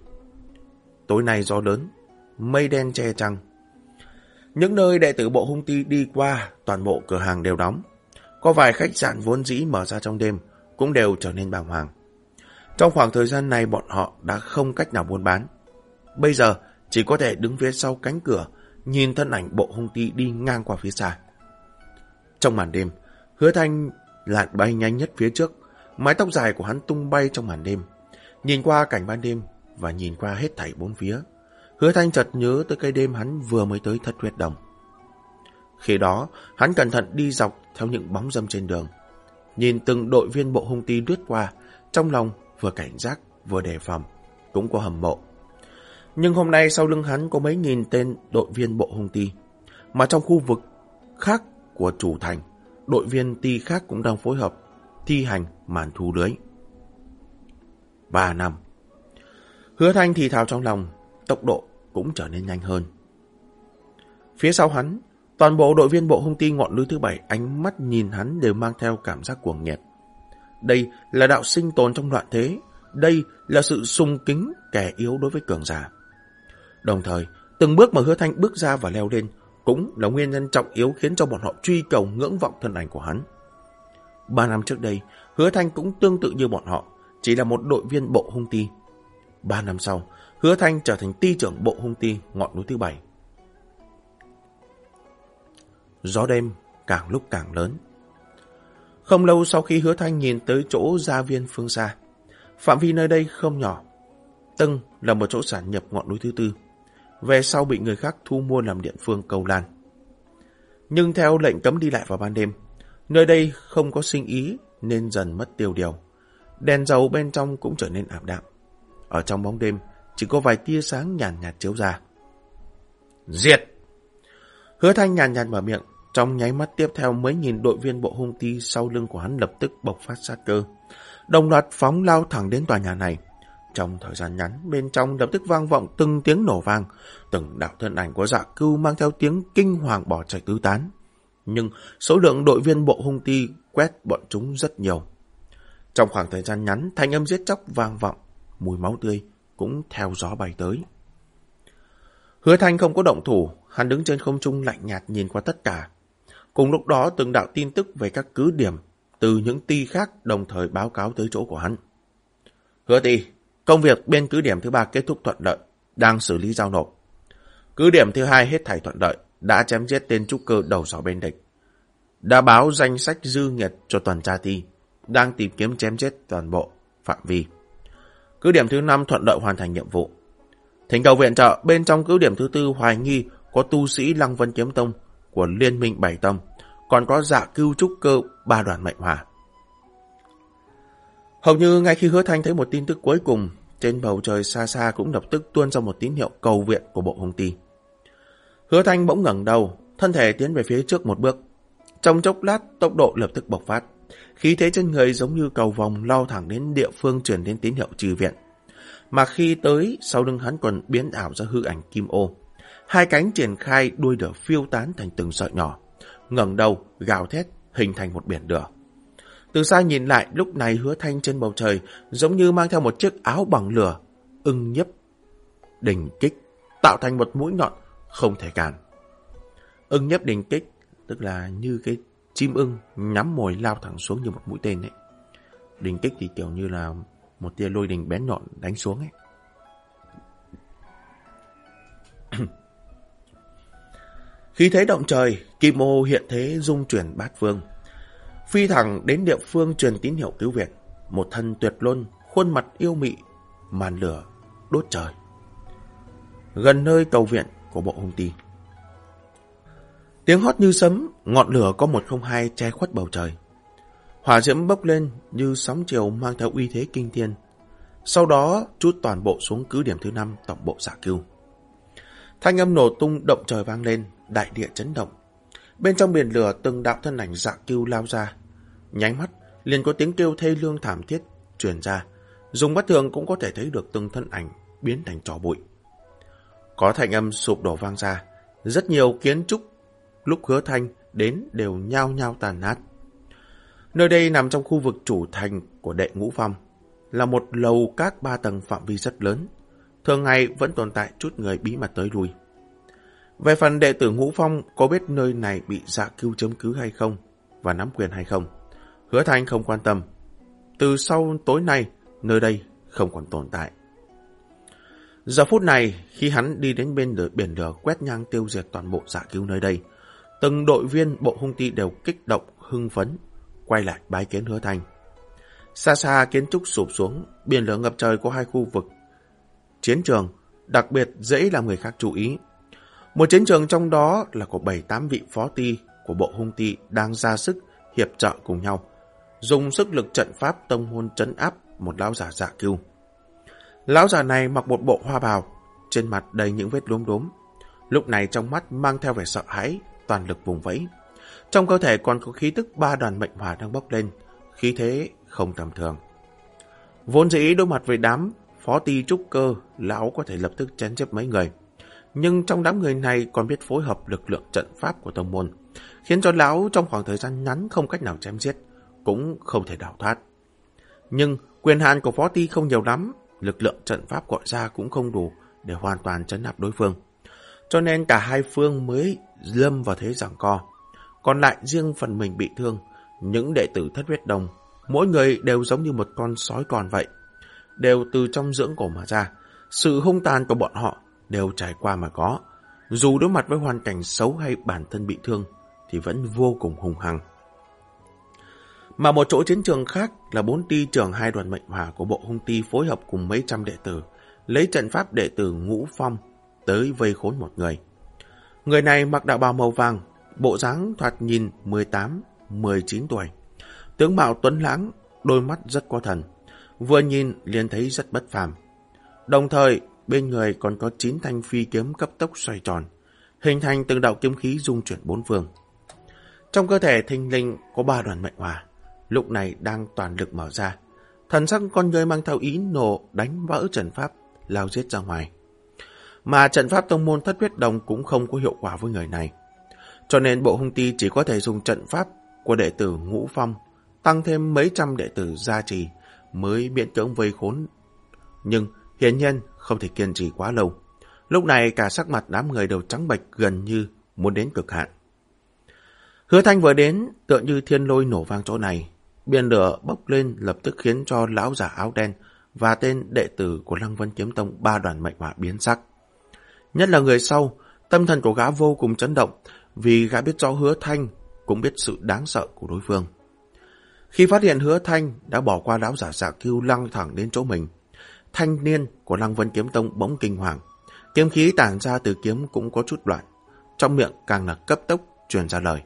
Tối nay gió lớn, mây đen che trăng. Những nơi đệ tử bộ hung ti đi qua, toàn bộ cửa hàng đều đóng. Có vài khách sạn vốn dĩ mở ra trong đêm, cũng đều trở nên bàng hoàng. Trong khoảng thời gian này bọn họ đã không cách nào buôn bán. Bây giờ chỉ có thể đứng phía sau cánh cửa, nhìn thân ảnh bộ hung ti đi ngang qua phía xa. Trong màn đêm, hứa thanh lạn bay nhanh nhất phía trước, mái tóc dài của hắn tung bay trong màn đêm. Nhìn qua cảnh ban đêm và nhìn qua hết thảy bốn phía, hứa thanh chợt nhớ tới cây đêm hắn vừa mới tới thất huyết đồng. Khi đó, hắn cẩn thận đi dọc theo những bóng dâm trên đường. Nhìn từng đội viên bộ hung ti lướt qua, trong lòng vừa cảnh giác, vừa đề phòng, cũng có hầm mộ. Nhưng hôm nay sau lưng hắn có mấy nghìn tên đội viên bộ hung ti, mà trong khu vực khác của chủ thành, đội viên ti khác cũng đang phối hợp thi hành màn thu lưới. Ba năm Hứa thanh thì thào trong lòng, tốc độ cũng trở nên nhanh hơn. Phía sau hắn, toàn bộ đội viên bộ hung ti ngọn núi thứ bảy ánh mắt nhìn hắn đều mang theo cảm giác cuồng nhiệt. Đây là đạo sinh tồn trong loạn thế. Đây là sự sung kính kẻ yếu đối với cường giả. Đồng thời, từng bước mà hứa thanh bước ra và leo lên cũng là nguyên nhân trọng yếu khiến cho bọn họ truy cầu ngưỡng vọng thân ảnh của hắn. Ba năm trước đây, hứa thanh cũng tương tự như bọn họ, chỉ là một đội viên bộ hung ti. Ba năm sau, hứa thanh trở thành ti trưởng bộ hung ti ngọn núi thứ bảy. Gió đêm càng lúc càng lớn, không lâu sau khi hứa thanh nhìn tới chỗ gia viên phương xa, phạm vi nơi đây không nhỏ. Tưng là một chỗ sản nhập ngọn núi thứ tư. Về sau bị người khác thu mua làm địa phương cầu lan. Nhưng theo lệnh cấm đi lại vào ban đêm, nơi đây không có sinh ý nên dần mất tiêu điều. Đèn dầu bên trong cũng trở nên ảm đạm. Ở trong bóng đêm, chỉ có vài tia sáng nhàn nhạt, nhạt chiếu ra. Diệt! Hứa thanh nhàn nhạt mở miệng, trong nháy mắt tiếp theo mấy nghìn đội viên bộ hung ti sau lưng của hắn lập tức bộc phát sát cơ. Đồng loạt phóng lao thẳng đến tòa nhà này. Trong thời gian ngắn, bên trong lập tức vang vọng từng tiếng nổ vang, từng đạo thân ảnh của dạ cưu mang theo tiếng kinh hoàng bỏ chạy tứ tán. Nhưng số lượng đội viên bộ hung ti quét bọn chúng rất nhiều. Trong khoảng thời gian ngắn, thanh âm giết chóc vang vọng, mùi máu tươi cũng theo gió bay tới. Hứa Thanh không có động thủ, hắn đứng trên không trung lạnh nhạt nhìn qua tất cả. Cùng lúc đó từng đạo tin tức về các cứ điểm từ những ti khác đồng thời báo cáo tới chỗ của hắn. Hứa ti, công việc bên cứ điểm thứ ba kết thúc thuận lợi, đang xử lý giao nộp. Cứ điểm thứ hai hết thảy thuận lợi, đã chém giết tên trúc cơ đầu sỏ bên địch. Đã báo danh sách dư nghiệt cho toàn tra ti, đang tìm kiếm chém giết toàn bộ phạm vi. Cứ điểm thứ năm thuận lợi hoàn thành nhiệm vụ. Thỉnh cầu viện trợ bên trong cứ điểm thứ tư hoài nghi có tu sĩ Lăng Vân Kiếm Tông của Liên minh Bảy Tông, còn có dạ cưu trúc cơ ba đoàn mệnh hỏa. Hầu như ngay khi hứa thanh thấy một tin tức cuối cùng, trên bầu trời xa xa cũng lập tức tuôn ra một tín hiệu cầu viện của bộ Hồng ti. Hứa thanh bỗng ngẩng đầu, thân thể tiến về phía trước một bước. Trong chốc lát, tốc độ lập tức bộc phát. Khí thế trên người giống như cầu vòng lao thẳng đến địa phương truyền đến tín hiệu trừ viện. Mà khi tới, sau lưng hắn còn biến ảo ra hư ảnh kim ô. Hai cánh triển khai đuôi lửa phiêu tán thành từng sợi nhỏ. ngẩng đầu, gào thét, hình thành một biển lửa. Từ xa nhìn lại, lúc này hứa thanh trên bầu trời giống như mang theo một chiếc áo bằng lửa, ưng nhấp, đình kích, tạo thành một mũi nhọn, không thể cản. Ưng nhấp đình kích, tức là như cái chim ưng nhắm mồi lao thẳng xuống như một mũi tên ấy. Đình kích thì kiểu như là một tia lôi đình bén nhọn đánh xuống ấy. Khi thấy động trời, Kim ô hiện thế dung chuyển bát phương. Phi thẳng đến địa phương truyền tín hiệu cứu viện. Một thân tuyệt luân, khuôn mặt yêu mị, màn lửa, đốt trời. Gần nơi cầu viện của bộ hung ti. Tiếng hót như sấm, ngọn lửa có một không hai che khuất bầu trời. Hỏa diễm bốc lên như sóng chiều mang theo uy thế kinh thiên. Sau đó chút toàn bộ xuống cứ điểm thứ năm tổng bộ giả cứu. Thanh âm nổ tung động trời vang lên, đại địa chấn động. Bên trong biển lửa từng đạo thân ảnh dạ cưu lao ra. Nháy mắt, liền có tiếng kêu thê lương thảm thiết truyền ra. Dùng mắt thường cũng có thể thấy được từng thân ảnh biến thành trò bụi. Có thanh âm sụp đổ vang ra. Rất nhiều kiến trúc lúc hứa thanh đến đều nhao nhao tàn nát. Nơi đây nằm trong khu vực chủ thành của đệ ngũ phong, là một lầu các ba tầng phạm vi rất lớn. Thường ngày vẫn tồn tại chút người bí mật tới lui. Về phần đệ tử ngũ phong có biết nơi này bị dạ cứu chấm cứ hay không và nắm quyền hay không, hứa thanh không quan tâm. Từ sau tối nay, nơi đây không còn tồn tại. Giờ phút này, khi hắn đi đến bên biển lửa quét nhang tiêu diệt toàn bộ giả cứu nơi đây, từng đội viên bộ hung ti đều kích động, hưng phấn, quay lại bái kiến hứa thanh. Xa xa kiến trúc sụp xuống, biển lửa ngập trời có hai khu vực. Chiến trường, đặc biệt dễ làm người khác chú ý. Một chiến trường trong đó là có 7-8 vị phó ti của bộ hung ti đang ra sức hiệp trợ cùng nhau, dùng sức lực trận pháp tông hôn trấn áp một lão giả dạ cưu. Lão giả này mặc một bộ hoa bào, trên mặt đầy những vết lốm đốm. Lúc này trong mắt mang theo vẻ sợ hãi, toàn lực vùng vẫy. Trong cơ thể còn có khí tức ba đoàn mệnh hỏa đang bốc lên, khí thế không tầm thường. Vốn dĩ đối mặt với đám phó ti trúc cơ, lão có thể lập tức chén chép mấy người. Nhưng trong đám người này còn biết phối hợp lực lượng trận pháp của tông môn, khiến cho lão trong khoảng thời gian ngắn không cách nào chém giết, cũng không thể đào thoát. Nhưng quyền hạn của phó ti không nhiều lắm, lực lượng trận pháp gọi ra cũng không đủ để hoàn toàn chấn áp đối phương. Cho nên cả hai phương mới lâm vào thế giảng co. Còn lại riêng phần mình bị thương, những đệ tử thất huyết đồng, mỗi người đều giống như một con sói còn vậy. Đều từ trong dưỡng cổ mà ra. Sự hung tàn của bọn họ đều trải qua mà có. Dù đối mặt với hoàn cảnh xấu hay bản thân bị thương, thì vẫn vô cùng hùng hăng. Mà một chỗ chiến trường khác là bốn ti trưởng hai đoàn mệnh hỏa của bộ hung ti phối hợp cùng mấy trăm đệ tử, lấy trận pháp đệ tử ngũ phong tới vây khốn một người. Người này mặc đạo bào màu vàng, bộ dáng thoạt nhìn 18, 19 tuổi. Tướng mạo tuấn lãng, đôi mắt rất có thần. Vừa nhìn liền thấy rất bất phàm. Đồng thời, bên người còn có 9 thanh phi kiếm cấp tốc xoay tròn, hình thành từng đạo kiếm khí dung chuyển bốn phương. Trong cơ thể thinh linh có ba đoàn mệnh hòa, lúc này đang toàn lực mở ra. Thần sắc con người mang theo ý nổ đánh vỡ trận pháp, lao giết ra ngoài. Mà trận pháp tông môn thất huyết đồng cũng không có hiệu quả với người này. Cho nên bộ hung ti chỉ có thể dùng trận pháp của đệ tử ngũ phong, tăng thêm mấy trăm đệ tử gia trì mới miễn cưỡng vây khốn. Nhưng hiển nhiên không thể kiên trì quá lâu. Lúc này cả sắc mặt đám người đều trắng bệch gần như muốn đến cực hạn. Hứa Thanh vừa đến, tựa như thiên lôi nổ vang chỗ này. Biển lửa bốc lên lập tức khiến cho lão giả áo đen và tên đệ tử của Lăng Vân Kiếm Tông ba đoàn mệnh hỏa biến sắc. Nhất là người sau, tâm thần của gã vô cùng chấn động vì gã biết rõ hứa Thanh cũng biết sự đáng sợ của đối phương. Khi phát hiện hứa Thanh đã bỏ qua lão giả giả kêu lăng thẳng đến chỗ mình, thanh niên của Lăng Vân Kiếm Tông bỗng kinh hoàng. Kiếm khí tản ra từ kiếm cũng có chút loạn, trong miệng càng là cấp tốc truyền ra lời.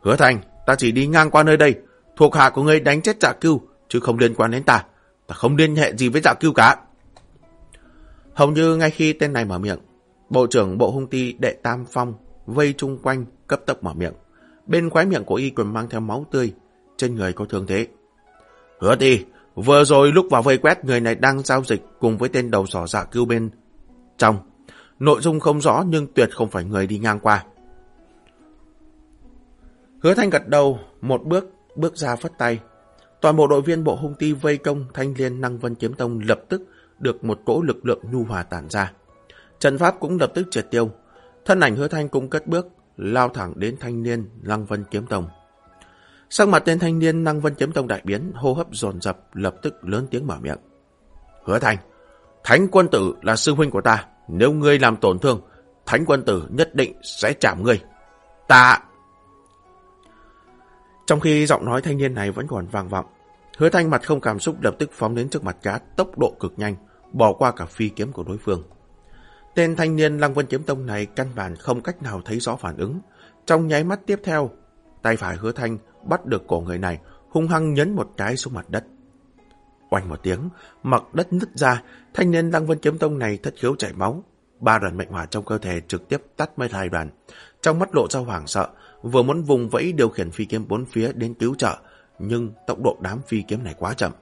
Hứa Thanh, ta chỉ đi ngang qua nơi đây, thuộc hạ của ngươi đánh chết dạ giả cưu, chứ không liên quan đến ta. Ta không liên hệ gì với dạ giả cưu cả. Hầu như ngay khi tên này mở miệng, Bộ trưởng Bộ Hung Ti Đệ Tam Phong vây chung quanh cấp tốc mở miệng. Bên khóe miệng của y còn mang theo máu tươi, trên người có thương thế. Hứa Ti, vừa rồi lúc vào vây quét người này đang giao dịch cùng với tên đầu sỏ dạ cưu bên trong. Nội dung không rõ nhưng tuyệt không phải người đi ngang qua. Hứa Thanh gật đầu, một bước, bước ra phất tay. Toàn bộ đội viên bộ hung ti vây công thanh liên năng vân kiếm tông lập tức được một cỗ lực lượng nhu hòa tản ra. trần pháp cũng lập tức triệt tiêu. Thân ảnh hứa thanh cũng cất bước, lao thẳng đến thanh niên năng vân kiếm tông. Sắc mặt tên thanh niên năng vân kiếm tông đại biến, hô hấp dồn dập, lập tức lớn tiếng mở miệng. Hứa thanh, thánh quân tử là sư huynh của ta. Nếu ngươi làm tổn thương, thánh quân tử nhất định sẽ chạm ngươi. Ta trong khi giọng nói thanh niên này vẫn còn vang vọng, hứa thanh mặt không cảm xúc lập tức phóng đến trước mặt cá tốc độ cực nhanh, bỏ qua cả phi kiếm của đối phương. Tên thanh niên Lăng Vân Kiếm Tông này căn bản không cách nào thấy rõ phản ứng. Trong nháy mắt tiếp theo, tay phải hứa thanh bắt được cổ người này, hung hăng nhấn một cái xuống mặt đất. Oanh một tiếng, mặt đất nứt ra, thanh niên Lăng Vân Kiếm Tông này thất khiếu chảy máu. Ba đoàn mệnh hỏa trong cơ thể trực tiếp tắt mấy hai đoàn. Trong mắt lộ ra hoảng sợ, vừa muốn vùng vẫy điều khiển phi kiếm bốn phía đến cứu trợ, nhưng tốc độ đám phi kiếm này quá chậm.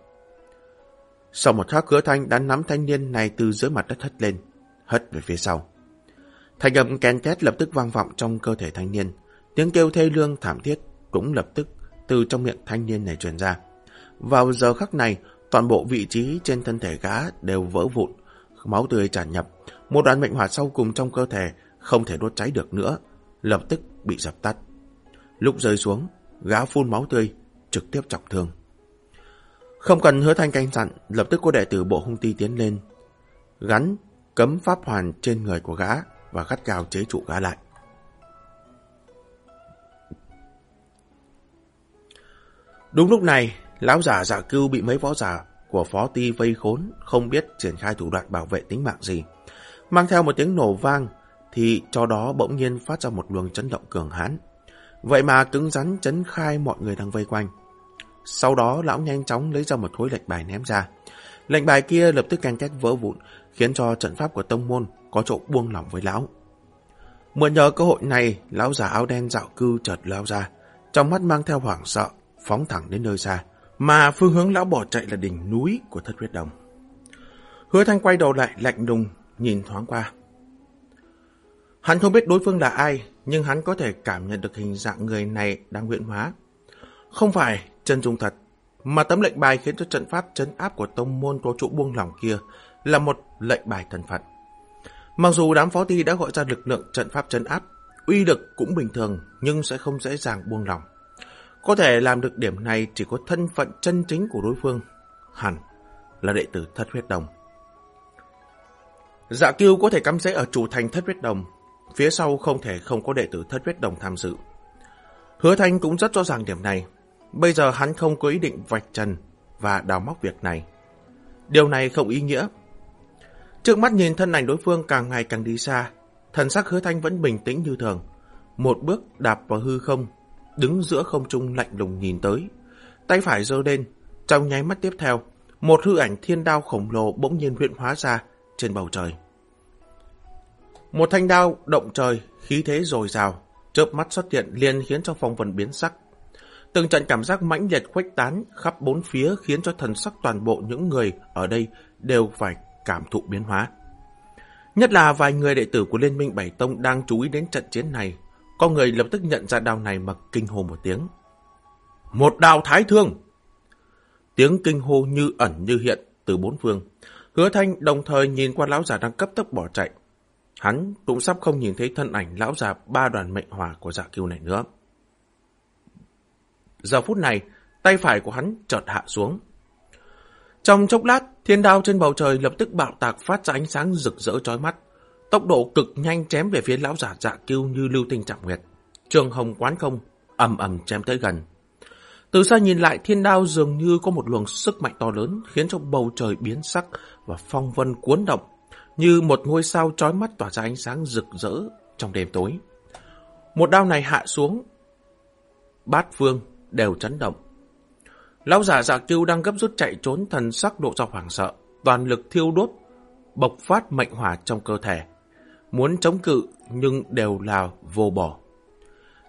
Sau một khắc hứa thanh đã nắm thanh niên này từ dưới mặt đất hất lên, hất về phía sau. Thành âm ken két lập tức vang vọng trong cơ thể thanh niên, tiếng kêu thê lương thảm thiết cũng lập tức từ trong miệng thanh niên này truyền ra. Vào giờ khắc này, toàn bộ vị trí trên thân thể gã đều vỡ vụn, máu tươi tràn nhập, một đoàn mệnh hỏa sau cùng trong cơ thể không thể đốt cháy được nữa, lập tức bị dập tắt. Lúc rơi xuống, gã phun máu tươi, trực tiếp trọng thương. Không cần hứa thanh canh dặn, lập tức cô đệ tử bộ hung ti tiến lên, gắn cấm pháp hoàn trên người của gã và gắt gào chế trụ gã lại. Đúng lúc này, lão giả giả dạ cưu bị mấy võ giả của phó ti vây khốn, không biết triển khai thủ đoạn bảo vệ tính mạng gì. Mang theo một tiếng nổ vang, thì cho đó bỗng nhiên phát ra một luồng chấn động cường hãn. Vậy mà cứng rắn chấn khai mọi người đang vây quanh. Sau đó lão nhanh chóng lấy ra một khối lệnh bài ném ra. Lệnh bài kia lập tức canh cách vỡ vụn, khiến cho trận pháp của tông môn có chỗ buông lỏng với lão. Mượn nhờ cơ hội này, lão già áo đen dạo cư chợt lao ra, trong mắt mang theo hoảng sợ, phóng thẳng đến nơi xa. Mà phương hướng lão bỏ chạy là đỉnh núi của thất huyết đồng. Hứa thanh quay đầu lại lạnh đùng, nhìn thoáng qua. Hắn không biết đối phương là ai, nhưng hắn có thể cảm nhận được hình dạng người này đang nguyện hóa. Không phải chân dung thật, mà tấm lệnh bài khiến cho trận pháp chấn áp của tông môn có chỗ buông lỏng kia là một lệnh bài thần phật. Mặc dù đám phó ti đã gọi ra lực lượng trận pháp chấn áp, uy lực cũng bình thường nhưng sẽ không dễ dàng buông lỏng. Có thể làm được điểm này chỉ có thân phận chân chính của đối phương, hẳn là đệ tử thất huyết đồng. Dạ kiêu có thể cắm rễ ở chủ thành thất huyết đồng, phía sau không thể không có đệ tử thất huyết đồng tham dự. Hứa Thanh cũng rất rõ ràng điểm này. Bây giờ hắn không có ý định vạch trần và đào móc việc này. Điều này không ý nghĩa. Trước mắt nhìn thân ảnh đối phương càng ngày càng đi xa, thần sắc hứa thanh vẫn bình tĩnh như thường. Một bước đạp vào hư không, đứng giữa không trung lạnh lùng nhìn tới. Tay phải giơ lên, trong nháy mắt tiếp theo, một hư ảnh thiên đao khổng lồ bỗng nhiên huyện hóa ra trên bầu trời. Một thanh đao động trời, khí thế dồi dào, chớp mắt xuất hiện liền khiến cho phong vân biến sắc. Từng trận cảm giác mãnh liệt khuếch tán khắp bốn phía khiến cho thần sắc toàn bộ những người ở đây đều phải cảm thụ biến hóa. Nhất là vài người đệ tử của Liên minh Bảy Tông đang chú ý đến trận chiến này, có người lập tức nhận ra đao này mà kinh hô một tiếng. Một đao thái thương! Tiếng kinh hô như ẩn như hiện từ bốn phương. Hứa Thanh đồng thời nhìn qua lão già đang cấp tốc bỏ chạy. Hắn cũng sắp không nhìn thấy thân ảnh lão già ba đoàn mệnh hỏa của dạ kiêu này nữa. Giờ phút này, tay phải của hắn chợt hạ xuống. Trong chốc lát, thiên đao trên bầu trời lập tức bạo tạc phát ra ánh sáng rực rỡ chói mắt. Tốc độ cực nhanh chém về phía lão giả dạ kiêu như lưu tinh chạm nguyệt. Trường hồng quán không, ầm ầm chém tới gần. Từ xa nhìn lại thiên đao dường như có một luồng sức mạnh to lớn khiến cho bầu trời biến sắc và phong vân cuốn động như một ngôi sao chói mắt tỏa ra ánh sáng rực rỡ trong đêm tối. Một đao này hạ xuống, bát phương đều chấn động. Lão giả giả dạ kiêu đang gấp rút chạy trốn thần sắc độ ra hoảng sợ, toàn lực thiêu đốt, bộc phát mệnh hỏa trong cơ thể. Muốn chống cự nhưng đều là vô bỏ.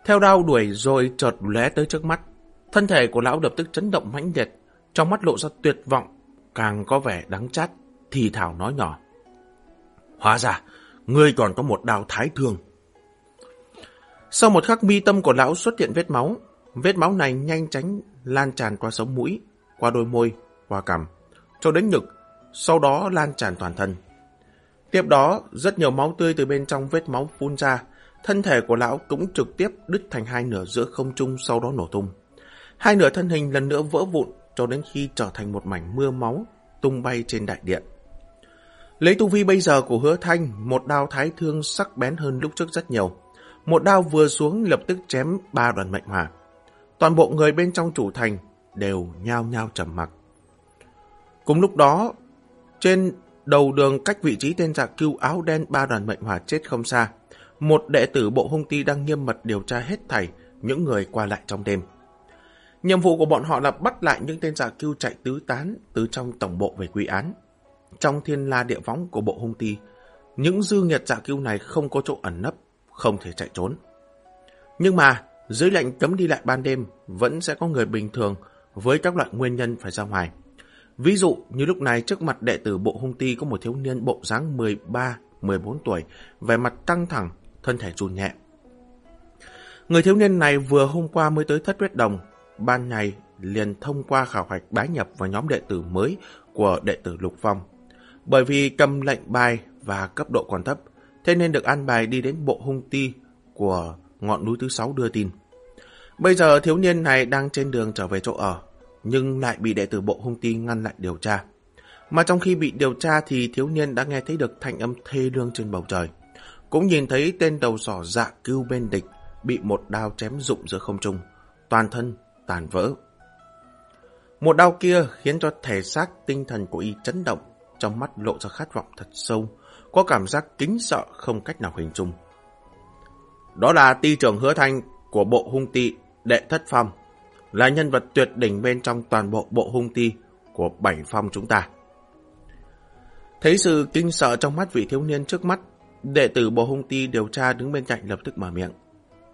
Theo đao đuổi rồi chợt lóe tới trước mắt. Thân thể của lão lập tức chấn động mãnh liệt, trong mắt lộ ra tuyệt vọng, càng có vẻ đắng chát, thì thảo nói nhỏ. Hóa ra, ngươi còn có một đao thái thương. Sau một khắc mi tâm của lão xuất hiện vết máu, vết máu này nhanh chóng lan tràn qua sống mũi, qua đôi môi, qua cằm, cho đến ngực, sau đó lan tràn toàn thân. Tiếp đó, rất nhiều máu tươi từ bên trong vết máu phun ra, thân thể của lão cũng trực tiếp đứt thành hai nửa giữa không trung sau đó nổ tung. Hai nửa thân hình lần nữa vỡ vụn cho đến khi trở thành một mảnh mưa máu tung bay trên đại điện. Lấy tu vi bây giờ của hứa thanh, một đao thái thương sắc bén hơn lúc trước rất nhiều. Một đao vừa xuống lập tức chém ba đoàn mệnh hỏa. Toàn bộ người bên trong chủ thành đều nhao nhao trầm mặc. Cùng lúc đó, trên đầu đường cách vị trí tên giặc cưu áo đen ba đoàn mệnh hỏa chết không xa, một đệ tử bộ hung ti đang nghiêm mật điều tra hết thảy những người qua lại trong đêm. Nhiệm vụ của bọn họ là bắt lại những tên giả cưu chạy tứ tán từ trong tổng bộ về quy án. Trong thiên la địa võng của bộ hung ti, những dư nghiệt giả cưu này không có chỗ ẩn nấp, không thể chạy trốn. Nhưng mà, dưới lệnh cấm đi lại ban đêm, vẫn sẽ có người bình thường với các loại nguyên nhân phải ra ngoài. Ví dụ như lúc này trước mặt đệ tử bộ hung ti có một thiếu niên bộ dáng 13-14 tuổi, vẻ mặt căng thẳng, thân thể run nhẹ. Người thiếu niên này vừa hôm qua mới tới thất huyết đồng, ban ngày liền thông qua khảo hạch bái nhập vào nhóm đệ tử mới của đệ tử Lục Phong. Bởi vì cầm lệnh bài và cấp độ còn thấp, thế nên được an bài đi đến bộ hung ti của ngọn núi thứ sáu đưa tin. Bây giờ thiếu niên này đang trên đường trở về chỗ ở, nhưng lại bị đệ tử bộ hung ti ngăn lại điều tra. Mà trong khi bị điều tra thì thiếu niên đã nghe thấy được thanh âm thê lương trên bầu trời. Cũng nhìn thấy tên đầu sỏ dạ cưu bên địch bị một đao chém rụng giữa không trung, toàn thân tàn vỡ. Một đau kia khiến cho thể xác tinh thần của y chấn động, trong mắt lộ ra khát vọng thật sâu, có cảm giác kính sợ không cách nào hình dung. Đó là ti trưởng hứa thanh của bộ hung ti đệ thất phong, là nhân vật tuyệt đỉnh bên trong toàn bộ bộ hung ti của bảy phong chúng ta. Thấy sự kinh sợ trong mắt vị thiếu niên trước mắt, đệ tử bộ hung ti điều tra đứng bên cạnh lập tức mở miệng.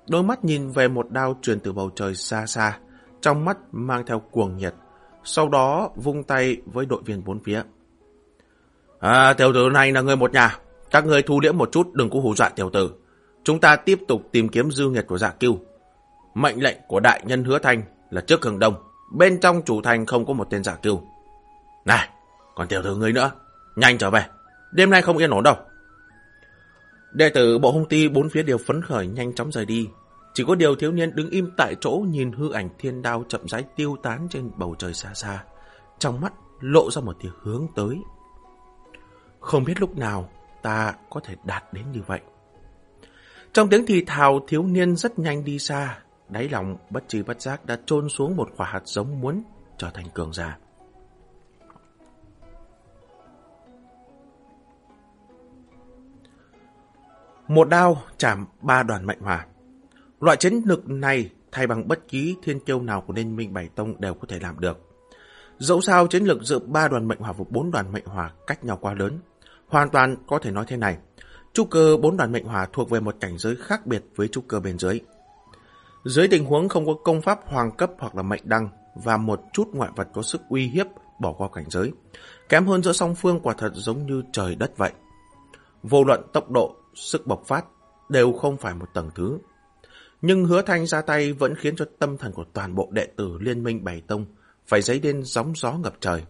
Đôi mắt nhìn về một đao truyền từ bầu trời xa xa, trong mắt mang theo cuồng nhiệt, sau đó vung tay với đội viên bốn phía. À, tiểu tử này là người một nhà, các người thu liễm một chút đừng có hù dọa tiểu tử. Chúng ta tiếp tục tìm kiếm dư nghiệt của dạ kiêu. Mệnh lệnh của đại nhân hứa thanh là trước hướng đông, bên trong chủ thành không có một tên giả kiêu. Này, còn tiểu thư người nữa, nhanh trở về, đêm nay không yên ổn đâu. Đệ tử bộ hung ti bốn phía đều phấn khởi nhanh chóng rời đi, chỉ có điều thiếu niên đứng im tại chỗ nhìn hư ảnh thiên đao chậm rãi tiêu tán trên bầu trời xa xa. Trong mắt lộ ra một tia hướng tới. Không biết lúc nào ta có thể đạt đến như vậy. Trong tiếng thì thào thiếu niên rất nhanh đi xa. Đáy lòng bất tri bất giác đã trôn xuống một quả hạt giống muốn trở thành cường giả. Một đao chạm ba đoàn mệnh hỏa. Loại chiến lực này thay bằng bất kỳ thiên kiêu nào của Liên minh Bảy Tông đều có thể làm được. Dẫu sao chiến lược giữa ba đoàn mệnh hỏa và bốn đoàn mệnh hỏa cách nhau quá lớn. Hoàn toàn có thể nói thế này. Trúc cơ bốn đoàn mệnh hỏa thuộc về một cảnh giới khác biệt với trúc cơ bên dưới. Dưới tình huống không có công pháp hoàng cấp hoặc là mệnh đăng và một chút ngoại vật có sức uy hiếp bỏ qua cảnh giới. Kém hơn giữa song phương quả thật giống như trời đất vậy. Vô luận tốc độ, sức bộc phát đều không phải một tầng thứ. Nhưng hứa thanh ra tay vẫn khiến cho tâm thần của toàn bộ đệ tử Liên minh Bảy Tông phải dấy đến gióng gió ngập trời.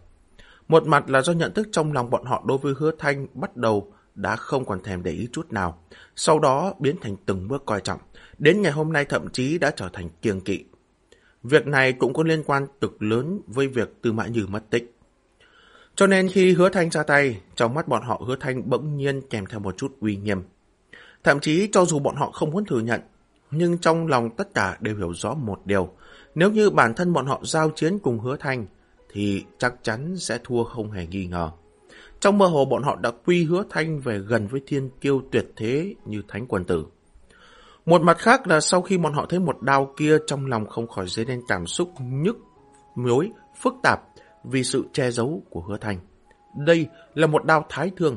Một mặt là do nhận thức trong lòng bọn họ đối với hứa thanh bắt đầu đã không còn thèm để ý chút nào, sau đó biến thành từng bước coi trọng, đến ngày hôm nay thậm chí đã trở thành kiêng kỵ. Việc này cũng có liên quan cực lớn với việc Tư Mã Như mất tích. Cho nên khi hứa thanh ra tay, trong mắt bọn họ hứa thanh bỗng nhiên kèm theo một chút uy nghiêm. Thậm chí cho dù bọn họ không muốn thừa nhận, nhưng trong lòng tất cả đều hiểu rõ một điều. Nếu như bản thân bọn họ giao chiến cùng hứa thanh, thì chắc chắn sẽ thua không hề nghi ngờ. Trong mơ hồ bọn họ đã quy hứa thanh về gần với thiên kiêu tuyệt thế như thánh quần tử. Một mặt khác là sau khi bọn họ thấy một đao kia trong lòng không khỏi dấy lên cảm xúc nhức, nhối, phức tạp vì sự che giấu của hứa thanh. Đây là một đao thái thương.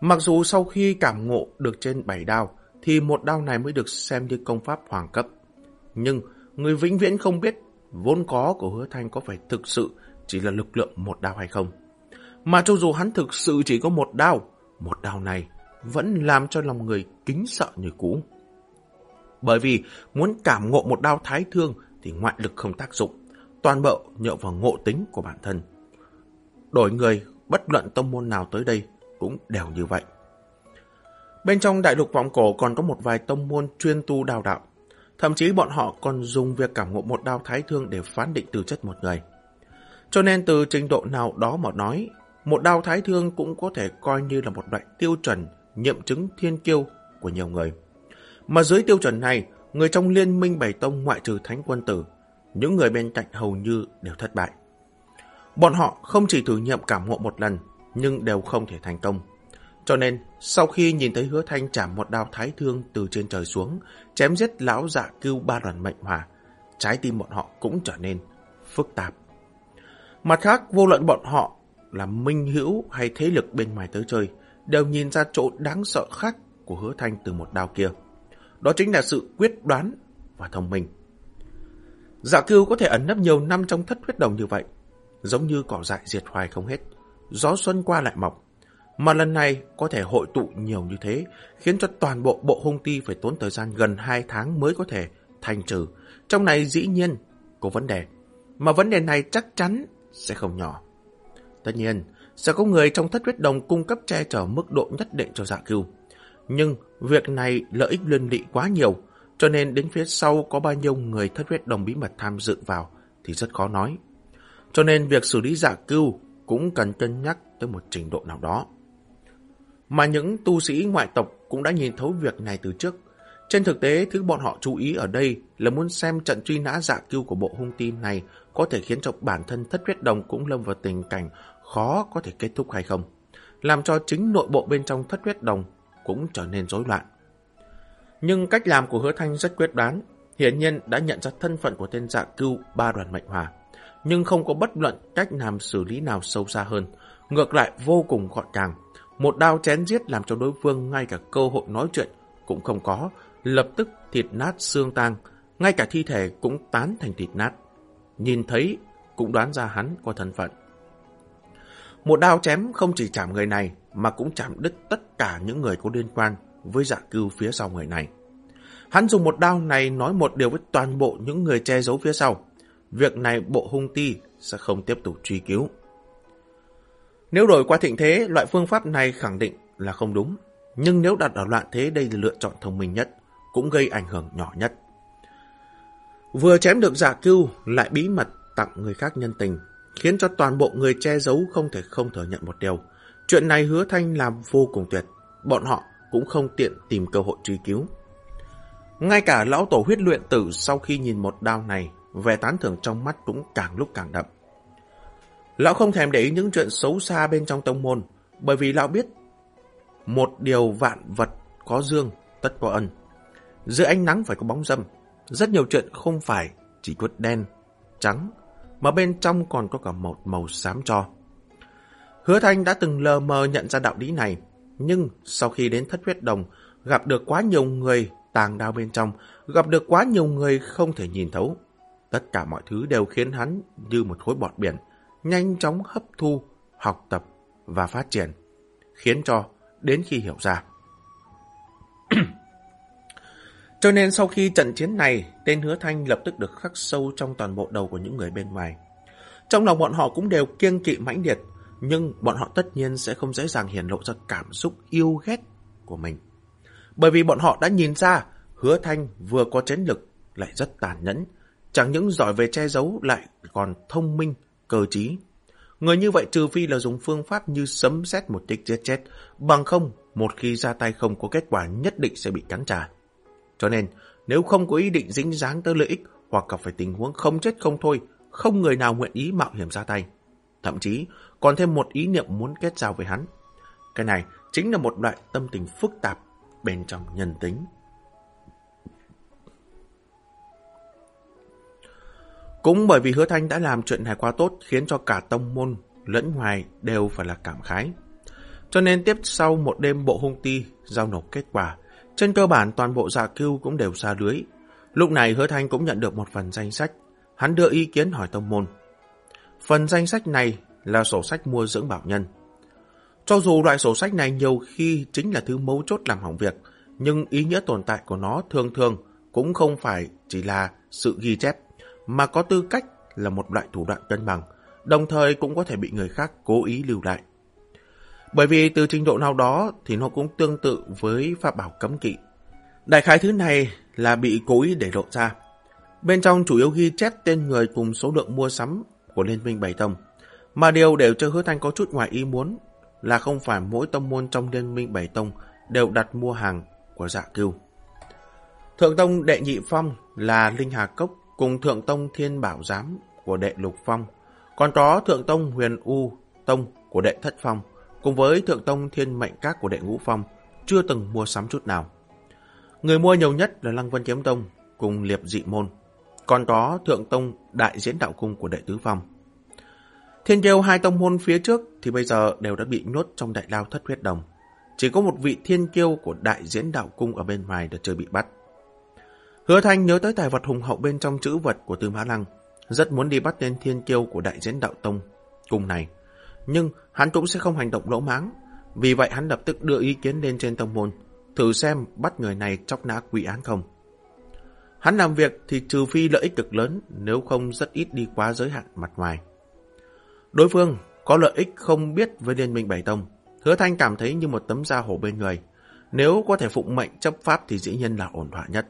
Mặc dù sau khi cảm ngộ được trên bảy đao, thì một đao này mới được xem như công pháp hoàng cấp. Nhưng người vĩnh viễn không biết vốn có của hứa thanh có phải thực sự chỉ là lực lượng một đao hay không. Mà cho dù hắn thực sự chỉ có một đao, một đao này vẫn làm cho lòng người kính sợ như cũ. Bởi vì muốn cảm ngộ một đao thái thương thì ngoại lực không tác dụng, toàn bộ nhậu vào ngộ tính của bản thân. Đổi người, bất luận tông môn nào tới đây cũng đều như vậy. Bên trong đại lục vọng cổ còn có một vài tông môn chuyên tu đào đạo. Thậm chí bọn họ còn dùng việc cảm ngộ một đao thái thương để phán định từ chất một người. Cho nên từ trình độ nào đó mà nói, một đao thái thương cũng có thể coi như là một loại tiêu chuẩn nhậm chứng thiên kiêu của nhiều người. Mà dưới tiêu chuẩn này, người trong liên minh bảy tông ngoại trừ thánh quân tử, những người bên cạnh hầu như đều thất bại. Bọn họ không chỉ thử nghiệm cảm ngộ một lần, nhưng đều không thể thành công. Cho nên, sau khi nhìn thấy hứa thanh chạm một đao thái thương từ trên trời xuống, chém giết lão dạ cưu ba đoàn mệnh hỏa, trái tim bọn họ cũng trở nên phức tạp. Mặt khác, vô luận bọn họ là minh hữu hay thế lực bên ngoài tới chơi, đều nhìn ra chỗ đáng sợ khác của hứa thanh từ một đao kia. Đó chính là sự quyết đoán và thông minh. Dạ cưu có thể ẩn nấp nhiều năm trong thất huyết đồng như vậy, giống như cỏ dại diệt hoài không hết, gió xuân qua lại mọc, mà lần này có thể hội tụ nhiều như thế, khiến cho toàn bộ bộ hung ti phải tốn thời gian gần 2 tháng mới có thể thành trừ. Trong này dĩ nhiên có vấn đề, mà vấn đề này chắc chắn sẽ không nhỏ. Tất nhiên, sẽ có người trong thất huyết đồng cung cấp che chở mức độ nhất định cho dạ cưu. Nhưng việc này lợi ích liên lị quá nhiều, cho nên đến phía sau có bao nhiêu người thất huyết đồng bí mật tham dự vào thì rất khó nói. Cho nên việc xử lý giả cưu cũng cần cân nhắc tới một trình độ nào đó. Mà những tu sĩ ngoại tộc cũng đã nhìn thấu việc này từ trước. Trên thực tế, thứ bọn họ chú ý ở đây là muốn xem trận truy nã giả cưu của bộ hung tin này có thể khiến cho bản thân thất huyết đồng cũng lâm vào tình cảnh khó có thể kết thúc hay không. Làm cho chính nội bộ bên trong thất huyết đồng cũng trở nên rối loạn. Nhưng cách làm của hứa thanh rất quyết đoán, hiển nhiên đã nhận ra thân phận của tên dạ cưu ba đoàn mệnh hòa, nhưng không có bất luận cách làm xử lý nào sâu xa hơn, ngược lại vô cùng gọn gàng. Một đao chén giết làm cho đối phương ngay cả cơ hội nói chuyện cũng không có, lập tức thịt nát xương tang, ngay cả thi thể cũng tán thành thịt nát. Nhìn thấy cũng đoán ra hắn có thân phận. Một đao chém không chỉ chạm người này mà cũng chạm đứt tất cả những người có liên quan với dạ cưu phía sau người này. Hắn dùng một đao này nói một điều với toàn bộ những người che giấu phía sau. Việc này bộ hung ti sẽ không tiếp tục truy cứu. Nếu đổi qua thịnh thế, loại phương pháp này khẳng định là không đúng. Nhưng nếu đặt ở loạn thế đây là lựa chọn thông minh nhất, cũng gây ảnh hưởng nhỏ nhất. Vừa chém được dạ giả cưu, lại bí mật tặng người khác nhân tình, khiến cho toàn bộ người che giấu không thể không thừa nhận một điều. Chuyện này hứa thanh làm vô cùng tuyệt, bọn họ cũng không tiện tìm cơ hội truy cứu. Ngay cả lão tổ huyết luyện tử sau khi nhìn một đao này, vẻ tán thưởng trong mắt cũng càng lúc càng đậm. Lão không thèm để ý những chuyện xấu xa bên trong tông môn, bởi vì lão biết một điều vạn vật có dương tất có ân. Giữa ánh nắng phải có bóng dâm. Rất nhiều chuyện không phải chỉ quất đen, trắng, mà bên trong còn có cả một màu xám cho. Hứa Thanh đã từng lờ mờ nhận ra đạo lý này, nhưng sau khi đến thất huyết đồng, gặp được quá nhiều người tàng đao bên trong, gặp được quá nhiều người không thể nhìn thấu. Tất cả mọi thứ đều khiến hắn như một khối bọt biển, nhanh chóng hấp thu, học tập và phát triển, khiến cho đến khi hiểu ra. Cho nên sau khi trận chiến này, tên hứa thanh lập tức được khắc sâu trong toàn bộ đầu của những người bên ngoài. Trong lòng bọn họ cũng đều kiêng kỵ mãnh liệt, nhưng bọn họ tất nhiên sẽ không dễ dàng hiển lộ ra cảm xúc yêu ghét của mình. Bởi vì bọn họ đã nhìn ra hứa thanh vừa có chiến lực lại rất tàn nhẫn, chẳng những giỏi về che giấu lại còn thông minh, cơ trí. Người như vậy trừ phi là dùng phương pháp như sấm sét một tích giết chết, bằng không, một khi ra tay không có kết quả nhất định sẽ bị cắn trả. Cho nên, nếu không có ý định dính dáng tới lợi ích hoặc gặp phải tình huống không chết không thôi, không người nào nguyện ý mạo hiểm ra tay. Thậm chí, còn thêm một ý niệm muốn kết giao với hắn. Cái này chính là một loại tâm tình phức tạp bên trong nhân tính. Cũng bởi vì hứa thanh đã làm chuyện này quá tốt khiến cho cả tông môn lẫn ngoài đều phải là cảm khái. Cho nên tiếp sau một đêm bộ hung ti giao nộp kết quả, trên cơ bản toàn bộ dạ cưu cũng đều xa lưới. Lúc này hứa thanh cũng nhận được một phần danh sách. Hắn đưa ý kiến hỏi tông môn. Phần danh sách này là sổ sách mua dưỡng bảo nhân. Cho dù loại sổ sách này nhiều khi chính là thứ mấu chốt làm hỏng việc, nhưng ý nghĩa tồn tại của nó thường thường cũng không phải chỉ là sự ghi chép, mà có tư cách là một loại thủ đoạn cân bằng, đồng thời cũng có thể bị người khác cố ý lưu lại. Bởi vì từ trình độ nào đó thì nó cũng tương tự với pháp bảo cấm kỵ. Đại khái thứ này là bị cố ý để lộ ra. Bên trong chủ yếu ghi chép tên người cùng số lượng mua sắm của Liên minh Bảy Tông. Mà điều đều cho hứa thanh có chút ngoài ý muốn là không phải mỗi tông môn trong Liên minh Bảy Tông đều đặt mua hàng của dạ cưu. Thượng Tông Đệ Nhị Phong là Linh Hà Cốc cùng Thượng Tông Thiên Bảo Giám của Đệ Lục Phong, còn có Thượng Tông Huyền U Tông của Đệ Thất Phong, cùng với Thượng Tông Thiên Mệnh Các của Đệ Ngũ Phong, chưa từng mua sắm chút nào. Người mua nhiều nhất là Lăng Vân Kiếm Tông cùng Liệp Dị Môn, còn có Thượng Tông Đại Diễn Đạo Cung của Đệ Tứ Phong. Thiên kiêu hai tông môn phía trước thì bây giờ đều đã bị nhốt trong đại lao thất huyết đồng. Chỉ có một vị thiên kiêu của đại diễn đạo cung ở bên ngoài đã chưa bị bắt. Hứa Thanh nhớ tới tài vật hùng hậu bên trong chữ vật của Tư Mã Lăng, rất muốn đi bắt tên thiên kiêu của đại diễn đạo tông cung này. Nhưng hắn cũng sẽ không hành động lỗ máng, vì vậy hắn lập tức đưa ý kiến lên trên tông môn, thử xem bắt người này chóc nã quỷ án không. Hắn làm việc thì trừ phi lợi ích cực lớn, nếu không rất ít đi quá giới hạn mặt ngoài. Đối phương có lợi ích không biết với Liên minh Bảy Tông, Hứa Thanh cảm thấy như một tấm da hổ bên người. Nếu có thể phụng mệnh chấp pháp thì dĩ nhiên là ổn thỏa nhất.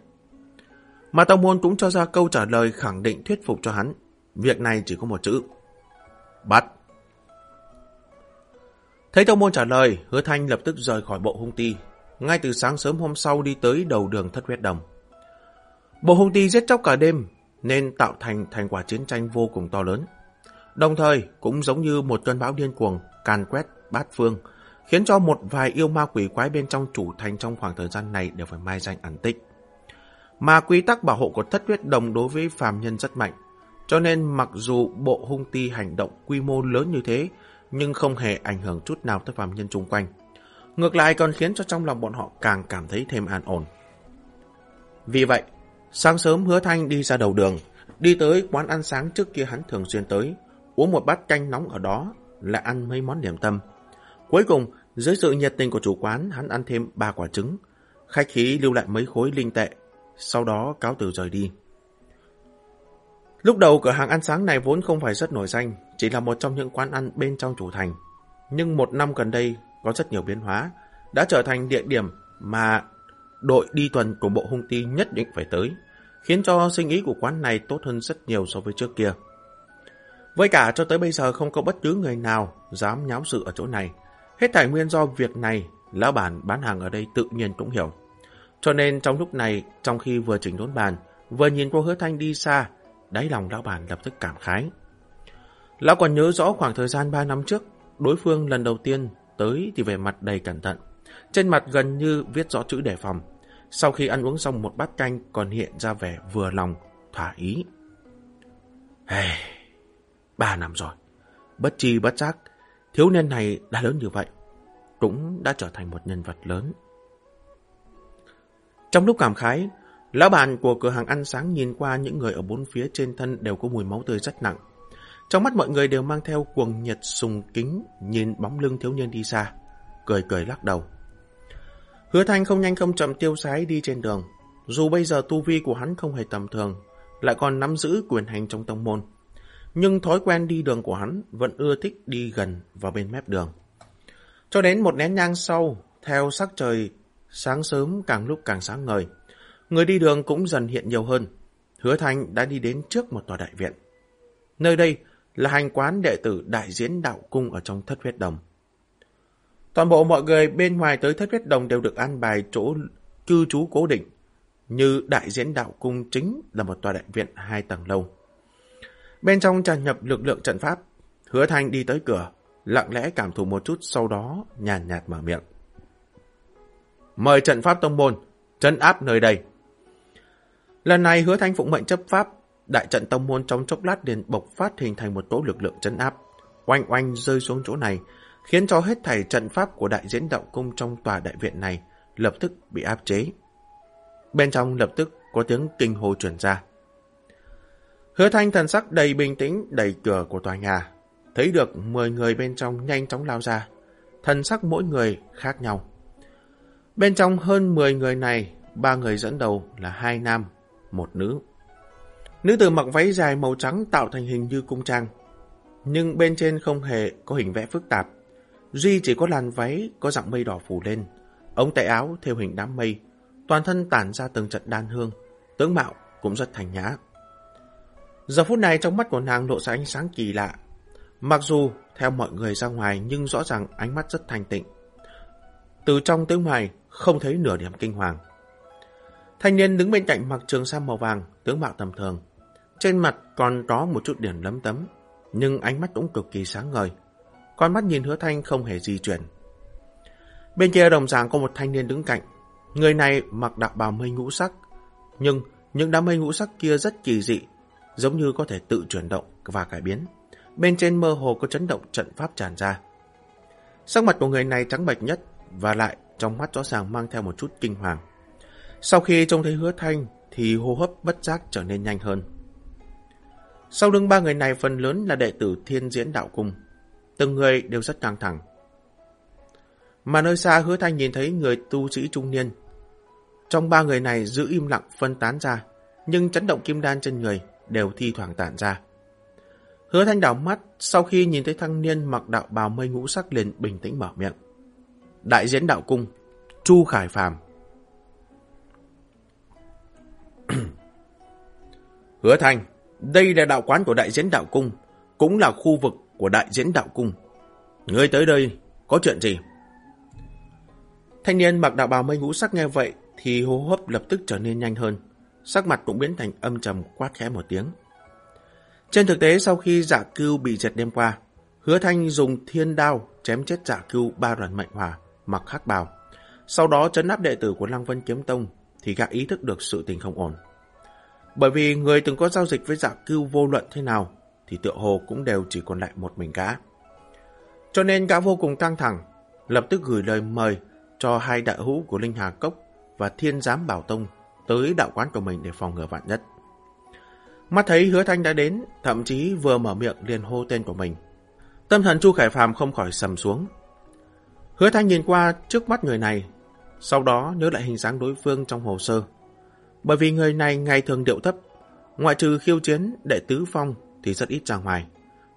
Mà Tông Môn cũng cho ra câu trả lời khẳng định thuyết phục cho hắn. Việc này chỉ có một chữ. Bắt. Thấy Tông Môn trả lời, Hứa Thanh lập tức rời khỏi bộ hung ti. Ngay từ sáng sớm hôm sau đi tới đầu đường thất huyết đồng. Bộ hung ti giết chóc cả đêm, nên tạo thành thành quả chiến tranh vô cùng to lớn. Đồng thời cũng giống như một cơn bão điên cuồng, càn quét bát phương, khiến cho một vài yêu ma quỷ quái bên trong chủ thành trong khoảng thời gian này đều phải mai danh ẩn tích. Mà quy tắc bảo hộ của thất huyết đồng đối với phàm nhân rất mạnh, cho nên mặc dù bộ hung ti hành động quy mô lớn như thế, nhưng không hề ảnh hưởng chút nào tới phàm nhân chung quanh. Ngược lại còn khiến cho trong lòng bọn họ càng cảm thấy thêm an ổn. Vì vậy, sáng sớm hứa thanh đi ra đầu đường, đi tới quán ăn sáng trước kia hắn thường xuyên tới, uống một bát canh nóng ở đó, lại ăn mấy món điểm tâm. Cuối cùng, dưới sự nhiệt tình của chủ quán, hắn ăn thêm ba quả trứng, khách khí lưu lại mấy khối linh tệ, sau đó cáo từ rời đi. Lúc đầu cửa hàng ăn sáng này vốn không phải rất nổi danh, chỉ là một trong những quán ăn bên trong chủ thành. Nhưng một năm gần đây có rất nhiều biến hóa, đã trở thành địa điểm mà đội đi tuần của bộ hung ti nhất định phải tới, khiến cho sinh ý của quán này tốt hơn rất nhiều so với trước kia. Với cả cho tới bây giờ không có bất cứ người nào dám nháo sự ở chỗ này. Hết thảy nguyên do việc này, lão bản bán hàng ở đây tự nhiên cũng hiểu. Cho nên trong lúc này, trong khi vừa chỉnh đốn bàn, vừa nhìn cô hứa thanh đi xa, đáy lòng lão bản lập tức cảm khái. Lão còn nhớ rõ khoảng thời gian 3 năm trước, đối phương lần đầu tiên tới thì về mặt đầy cẩn thận. Trên mặt gần như viết rõ chữ đề phòng. sau khi ăn uống xong một bát canh còn hiện ra vẻ vừa lòng, thỏa ý. Hey, ba năm rồi, bất chi bất giác, thiếu niên này đã lớn như vậy, cũng đã trở thành một nhân vật lớn. Trong lúc cảm khái, lão bàn của cửa hàng ăn sáng nhìn qua những người ở bốn phía trên thân đều có mùi máu tươi rất nặng. Trong mắt mọi người đều mang theo cuồng nhiệt sùng kính nhìn bóng lưng thiếu niên đi xa, cười cười lắc đầu. Hứa Thanh không nhanh không chậm tiêu sái đi trên đường. Dù bây giờ tu vi của hắn không hề tầm thường, lại còn nắm giữ quyền hành trong tông môn. Nhưng thói quen đi đường của hắn vẫn ưa thích đi gần vào bên mép đường. Cho đến một nén nhang sau, theo sắc trời sáng sớm càng lúc càng sáng ngời, người đi đường cũng dần hiện nhiều hơn. Hứa Thanh đã đi đến trước một tòa đại viện. Nơi đây là hành quán đệ tử đại diễn đạo cung ở trong thất huyết đồng. Toàn bộ mọi người bên ngoài tới thất huyết đồng đều được an bài chỗ cư trú cố định, như đại diễn đạo cung chính là một tòa đại viện hai tầng lâu. Bên trong tràn nhập lực lượng trận pháp, hứa thanh đi tới cửa, lặng lẽ cảm thụ một chút sau đó nhàn nhạt mở miệng. Mời trận pháp tông môn, trấn áp nơi đây. Lần này hứa thanh phụng mệnh chấp pháp, đại trận tông môn trong chốc lát liền bộc phát hình thành một tổ lực lượng trấn áp, oanh oanh rơi xuống chỗ này, khiến cho hết thảy trận pháp của đại diễn đạo cung trong tòa đại viện này lập tức bị áp chế. Bên trong lập tức có tiếng kinh hồ truyền ra. Hứa thanh thần sắc đầy bình tĩnh đẩy cửa của tòa nhà, thấy được 10 người bên trong nhanh chóng lao ra, thần sắc mỗi người khác nhau. Bên trong hơn 10 người này, ba người dẫn đầu là hai nam, một nữ. Nữ tử mặc váy dài màu trắng tạo thành hình như cung trang, nhưng bên trên không hề có hình vẽ phức tạp, Duy chỉ có làn váy có dạng mây đỏ phủ lên, ống tay áo theo hình đám mây, toàn thân tản ra từng trận đan hương, tướng mạo cũng rất thành nhã. Giờ phút này trong mắt của nàng lộ ra ánh sáng kỳ lạ. Mặc dù theo mọi người ra ngoài nhưng rõ ràng ánh mắt rất thanh tịnh. Từ trong tới ngoài không thấy nửa điểm kinh hoàng. Thanh niên đứng bên cạnh mặc trường sam màu vàng, tướng mạo tầm thường. Trên mặt còn có một chút điểm lấm tấm, nhưng ánh mắt cũng cực kỳ sáng ngời, con mắt nhìn hứa thanh không hề di chuyển. Bên kia đồng giảng có một thanh niên đứng cạnh. Người này mặc đạo bào mây ngũ sắc. Nhưng những đám mây ngũ sắc kia rất kỳ dị, giống như có thể tự chuyển động và cải biến. Bên trên mơ hồ có chấn động trận pháp tràn ra. Sắc mặt của người này trắng bệch nhất và lại trong mắt rõ ràng mang theo một chút kinh hoàng. Sau khi trông thấy hứa thanh thì hô hấp bất giác trở nên nhanh hơn. Sau lưng ba người này phần lớn là đệ tử thiên diễn đạo cung. Từng người đều rất căng thẳng. Mà nơi xa hứa thanh nhìn thấy người tu sĩ trung niên. Trong ba người này giữ im lặng phân tán ra, nhưng chấn động kim đan trên người đều thi thoảng tản ra. Hứa thanh đảo mắt sau khi nhìn thấy thăng niên mặc đạo bào mây ngũ sắc liền bình tĩnh mở miệng. Đại diễn đạo cung, Chu Khải Phàm Hứa thanh, đây là đạo quán của đại diễn đạo cung, cũng là khu vực của đại diễn đạo cung. Ngươi tới đây, có chuyện gì? Thanh niên mặc đạo bào mây ngũ sắc nghe vậy thì hô hấp lập tức trở nên nhanh hơn. Sắc mặt cũng biến thành âm trầm quát khẽ một tiếng. Trên thực tế sau khi giả dạ cưu bị giật đêm qua, hứa thanh dùng thiên đao chém chết giả dạ cưu ba đoàn mệnh hòa, mặc khắc bào. Sau đó chấn áp đệ tử của Lăng Vân Kiếm Tông thì gã ý thức được sự tình không ổn. Bởi vì người từng có giao dịch với giả dạ cưu vô luận thế nào thì tựa hồ cũng đều chỉ còn lại một mình gã. Cho nên gã vô cùng căng thẳng, lập tức gửi lời mời cho hai đại hữu của Linh Hà Cốc và Thiên Giám Bảo Tông tới đạo quán của mình để phòng ngừa vạn nhất. Mắt thấy hứa thanh đã đến, thậm chí vừa mở miệng liền hô tên của mình. Tâm thần Chu Khải Phàm không khỏi sầm xuống. Hứa thanh nhìn qua trước mắt người này, sau đó nhớ lại hình dáng đối phương trong hồ sơ. Bởi vì người này ngày thường điệu thấp, ngoại trừ khiêu chiến đệ tứ phong thì rất ít ra ngoài,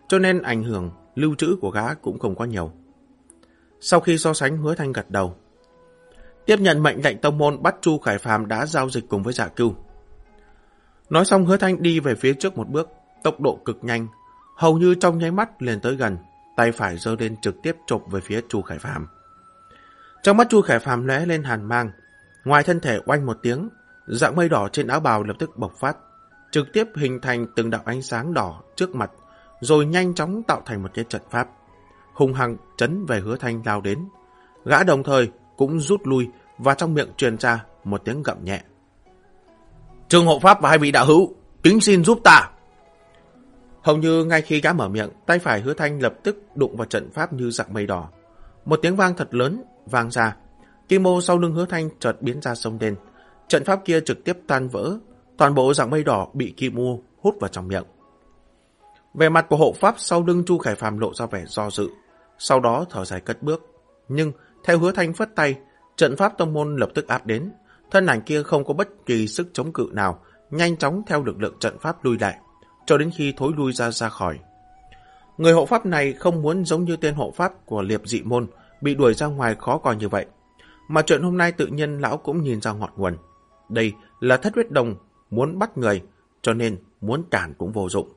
cho nên ảnh hưởng lưu trữ của gã cũng không quá nhiều. Sau khi so sánh hứa thanh gật đầu, tiếp nhận mệnh lệnh tông môn bắt Chu Khải Phàm đã giao dịch cùng với dạ giả cưu. Nói xong hứa thanh đi về phía trước một bước, tốc độ cực nhanh, hầu như trong nháy mắt liền tới gần, tay phải giơ lên trực tiếp chộp về phía Chu Khải Phàm. Trong mắt Chu Khải Phàm lóe lên hàn mang, ngoài thân thể oanh một tiếng, dạng mây đỏ trên áo bào lập tức bộc phát, trực tiếp hình thành từng đạo ánh sáng đỏ trước mặt, rồi nhanh chóng tạo thành một cái trận pháp. Hùng hăng chấn về hứa thanh lao đến. Gã đồng thời cũng rút lui và trong miệng truyền ra một tiếng gậm nhẹ. Trương hộ pháp và hai vị đạo hữu, kính xin giúp ta. Hầu như ngay khi gã mở miệng, tay phải hứa thanh lập tức đụng vào trận pháp như dạng mây đỏ. Một tiếng vang thật lớn, vang ra. Kim mô sau lưng hứa thanh chợt biến ra sông đen. Trận pháp kia trực tiếp tan vỡ, toàn bộ dạng mây đỏ bị kim mô hút vào trong miệng. Về mặt của hộ pháp sau lưng Chu Khải Phàm lộ ra vẻ do dự, sau đó thở dài cất bước. Nhưng, theo hứa thanh phất tay, trận pháp tông môn lập tức áp đến. Thân ảnh kia không có bất kỳ sức chống cự nào, nhanh chóng theo lực lượng trận pháp lui lại, cho đến khi thối lui ra ra khỏi. Người hộ pháp này không muốn giống như tên hộ pháp của liệp dị môn, bị đuổi ra ngoài khó coi như vậy. Mà chuyện hôm nay tự nhiên lão cũng nhìn ra ngọn nguồn. Đây là thất huyết đồng, muốn bắt người, cho nên muốn cản cũng vô dụng.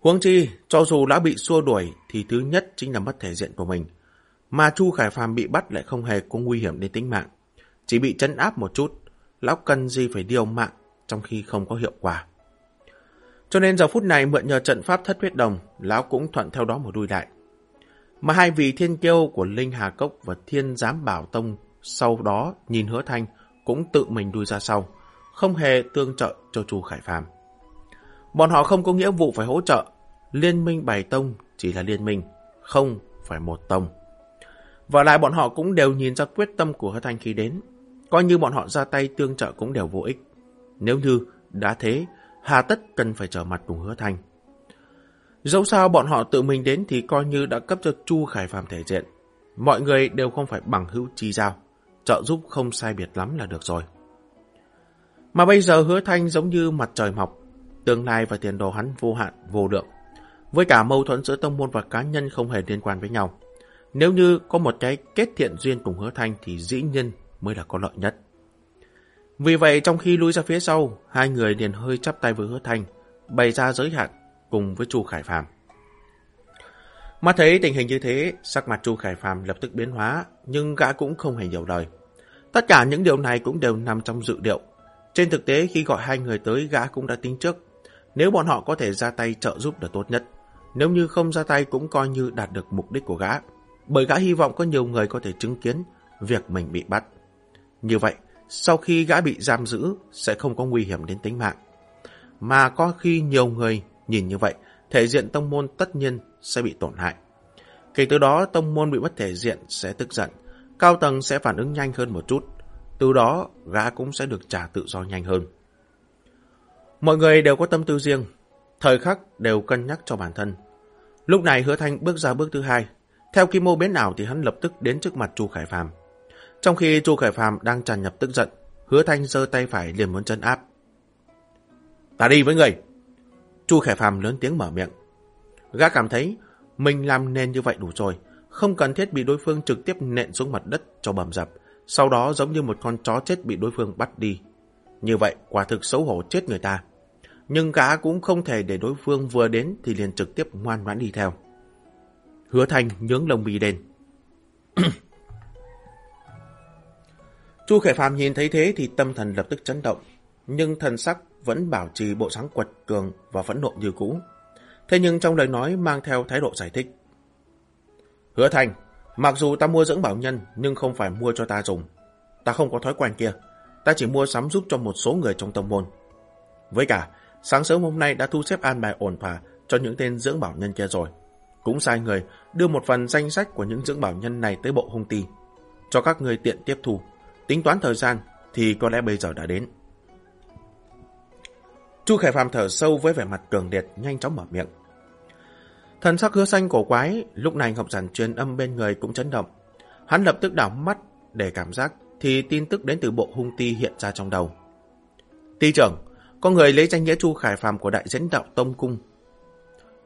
Huống chi, cho dù đã bị xua đuổi thì thứ nhất chính là mất thể diện của mình. Mà Chu Khải Phàm bị bắt lại không hề có nguy hiểm đến tính mạng. Chỉ bị chấn áp một chút, lão cần gì phải điều mạng trong khi không có hiệu quả. Cho nên giờ phút này mượn nhờ trận pháp thất huyết đồng, lão cũng thuận theo đó một đuôi đại. Mà hai vị thiên kiêu của Linh Hà Cốc và Thiên Giám Bảo Tông sau đó nhìn hứa thanh cũng tự mình đuôi ra sau, không hề tương trợ cho Chu Khải Phàm. Bọn họ không có nghĩa vụ phải hỗ trợ. Liên minh bảy tông chỉ là liên minh, không phải một tông. Và lại bọn họ cũng đều nhìn ra quyết tâm của Hứa Thanh khi đến. Coi như bọn họ ra tay tương trợ cũng đều vô ích. Nếu như đã thế, hà tất cần phải trở mặt cùng Hứa Thanh. Dẫu sao bọn họ tự mình đến thì coi như đã cấp cho Chu Khải Phàm thể diện. Mọi người đều không phải bằng hữu chi giao. Trợ giúp không sai biệt lắm là được rồi. Mà bây giờ hứa thanh giống như mặt trời mọc, Tương lai và tiền đồ hắn vô hạn, vô lượng. Với cả mâu thuẫn giữa tông môn và cá nhân không hề liên quan với nhau. Nếu như có một cái kết thiện duyên cùng hứa thanh thì dĩ nhiên mới là có lợi nhất. Vì vậy trong khi lui ra phía sau, hai người liền hơi chắp tay với hứa thanh, bày ra giới hạn cùng với Chu Khải Phàm. Mắt thấy tình hình như thế, sắc mặt Chu Khải Phàm lập tức biến hóa, nhưng gã cũng không hề nhiều lời. Tất cả những điều này cũng đều nằm trong dự liệu. Trên thực tế khi gọi hai người tới gã cũng đã tính trước, nếu bọn họ có thể ra tay trợ giúp là tốt nhất. Nếu như không ra tay cũng coi như đạt được mục đích của gã. Bởi gã hy vọng có nhiều người có thể chứng kiến việc mình bị bắt. Như vậy, sau khi gã bị giam giữ sẽ không có nguy hiểm đến tính mạng. Mà có khi nhiều người nhìn như vậy, thể diện tông môn tất nhiên sẽ bị tổn hại. Kể từ đó tông môn bị mất thể diện sẽ tức giận, cao tầng sẽ phản ứng nhanh hơn một chút. Từ đó gã cũng sẽ được trả tự do nhanh hơn. Mọi người đều có tâm tư riêng, thời khắc đều cân nhắc cho bản thân. Lúc này hứa thanh bước ra bước thứ hai. Theo kim mô biến ảo thì hắn lập tức đến trước mặt Chu Khải Phàm. Trong khi Chu Khải Phàm đang tràn nhập tức giận, hứa thanh giơ tay phải liền muốn chân áp. Ta đi với người! Chu Khải Phàm lớn tiếng mở miệng. Gã cảm thấy mình làm nên như vậy đủ rồi, không cần thiết bị đối phương trực tiếp nện xuống mặt đất cho bầm dập, sau đó giống như một con chó chết bị đối phương bắt đi. Như vậy quả thực xấu hổ chết người ta nhưng gã cũng không thể để đối phương vừa đến thì liền trực tiếp ngoan ngoãn đi theo. Hứa Thành nhướng lông mì đen. Chu Khải Phàm nhìn thấy thế thì tâm thần lập tức chấn động, nhưng thần sắc vẫn bảo trì bộ sáng quật cường và phẫn nộ như cũ. Thế nhưng trong lời nói mang theo thái độ giải thích. Hứa Thành, mặc dù ta mua dưỡng bảo nhân nhưng không phải mua cho ta dùng. Ta không có thói quen kia, ta chỉ mua sắm giúp cho một số người trong tông môn. Với cả, Sáng sớm hôm nay đã thu xếp an bài ổn thỏa cho những tên dưỡng bảo nhân kia rồi. Cũng sai người đưa một phần danh sách của những dưỡng bảo nhân này tới bộ hung ti. Cho các người tiện tiếp thu. Tính toán thời gian thì có lẽ bây giờ đã đến. Chu Khải Phạm thở sâu với vẻ mặt cường liệt nhanh chóng mở miệng. Thần sắc hứa xanh cổ quái, lúc này Ngọc Giản truyền âm bên người cũng chấn động. Hắn lập tức đảo mắt để cảm giác thì tin tức đến từ bộ hung ti hiện ra trong đầu. Ti trưởng, có người lấy danh nghĩa Chu Khải Phàm của Đại Diễn Đạo Tông Cung.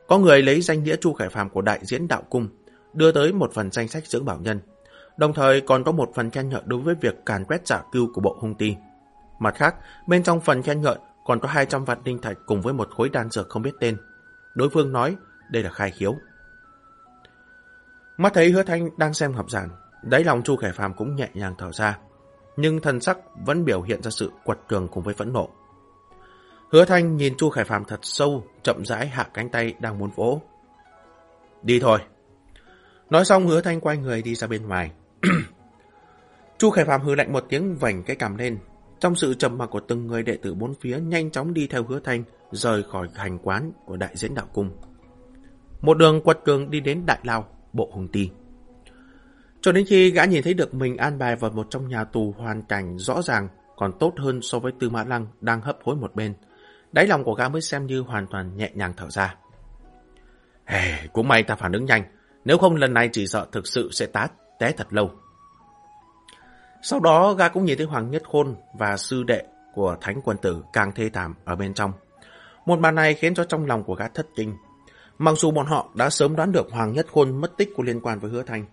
Có người lấy danh nghĩa Chu Khải Phàm của Đại Diễn Đạo Cung, đưa tới một phần danh sách dưỡng bảo nhân. Đồng thời còn có một phần khen ngợi đối với việc càn quét giả cưu của bộ hung ti. Mặt khác, bên trong phần khen ngợi còn có 200 vạn đinh thạch cùng với một khối đan dược không biết tên. Đối phương nói đây là khai khiếu. Mắt thấy hứa thanh đang xem hợp giản, đáy lòng Chu Khải Phàm cũng nhẹ nhàng thở ra. Nhưng thần sắc vẫn biểu hiện ra sự quật cường cùng với phẫn nộ. Hứa Thanh nhìn Chu Khải Phạm thật sâu, chậm rãi hạ cánh tay đang muốn vỗ. Đi thôi. Nói xong hứa Thanh quay người đi ra bên ngoài. Chu Khải Phạm hừ lạnh một tiếng vành cái cằm lên. Trong sự trầm mặc của từng người đệ tử bốn phía nhanh chóng đi theo hứa thanh rời khỏi hành quán của đại diễn đạo cung. Một đường quật cường đi đến Đại Lao, bộ hùng ti. Cho đến khi gã nhìn thấy được mình an bài vào một trong nhà tù hoàn cảnh rõ ràng còn tốt hơn so với Tư Mã Lăng đang hấp hối một bên, đáy lòng của gã mới xem như hoàn toàn nhẹ nhàng thở ra. Hey, cũng may ta phản ứng nhanh, nếu không lần này chỉ sợ thực sự sẽ tá té thật lâu. Sau đó gã cũng nhìn thấy Hoàng Nhất Khôn và sư đệ của Thánh Quân Tử càng thê thảm ở bên trong. Một màn này khiến cho trong lòng của gã thất kinh. Mặc dù bọn họ đã sớm đoán được Hoàng Nhất Khôn mất tích của liên quan với Hứa Thanh,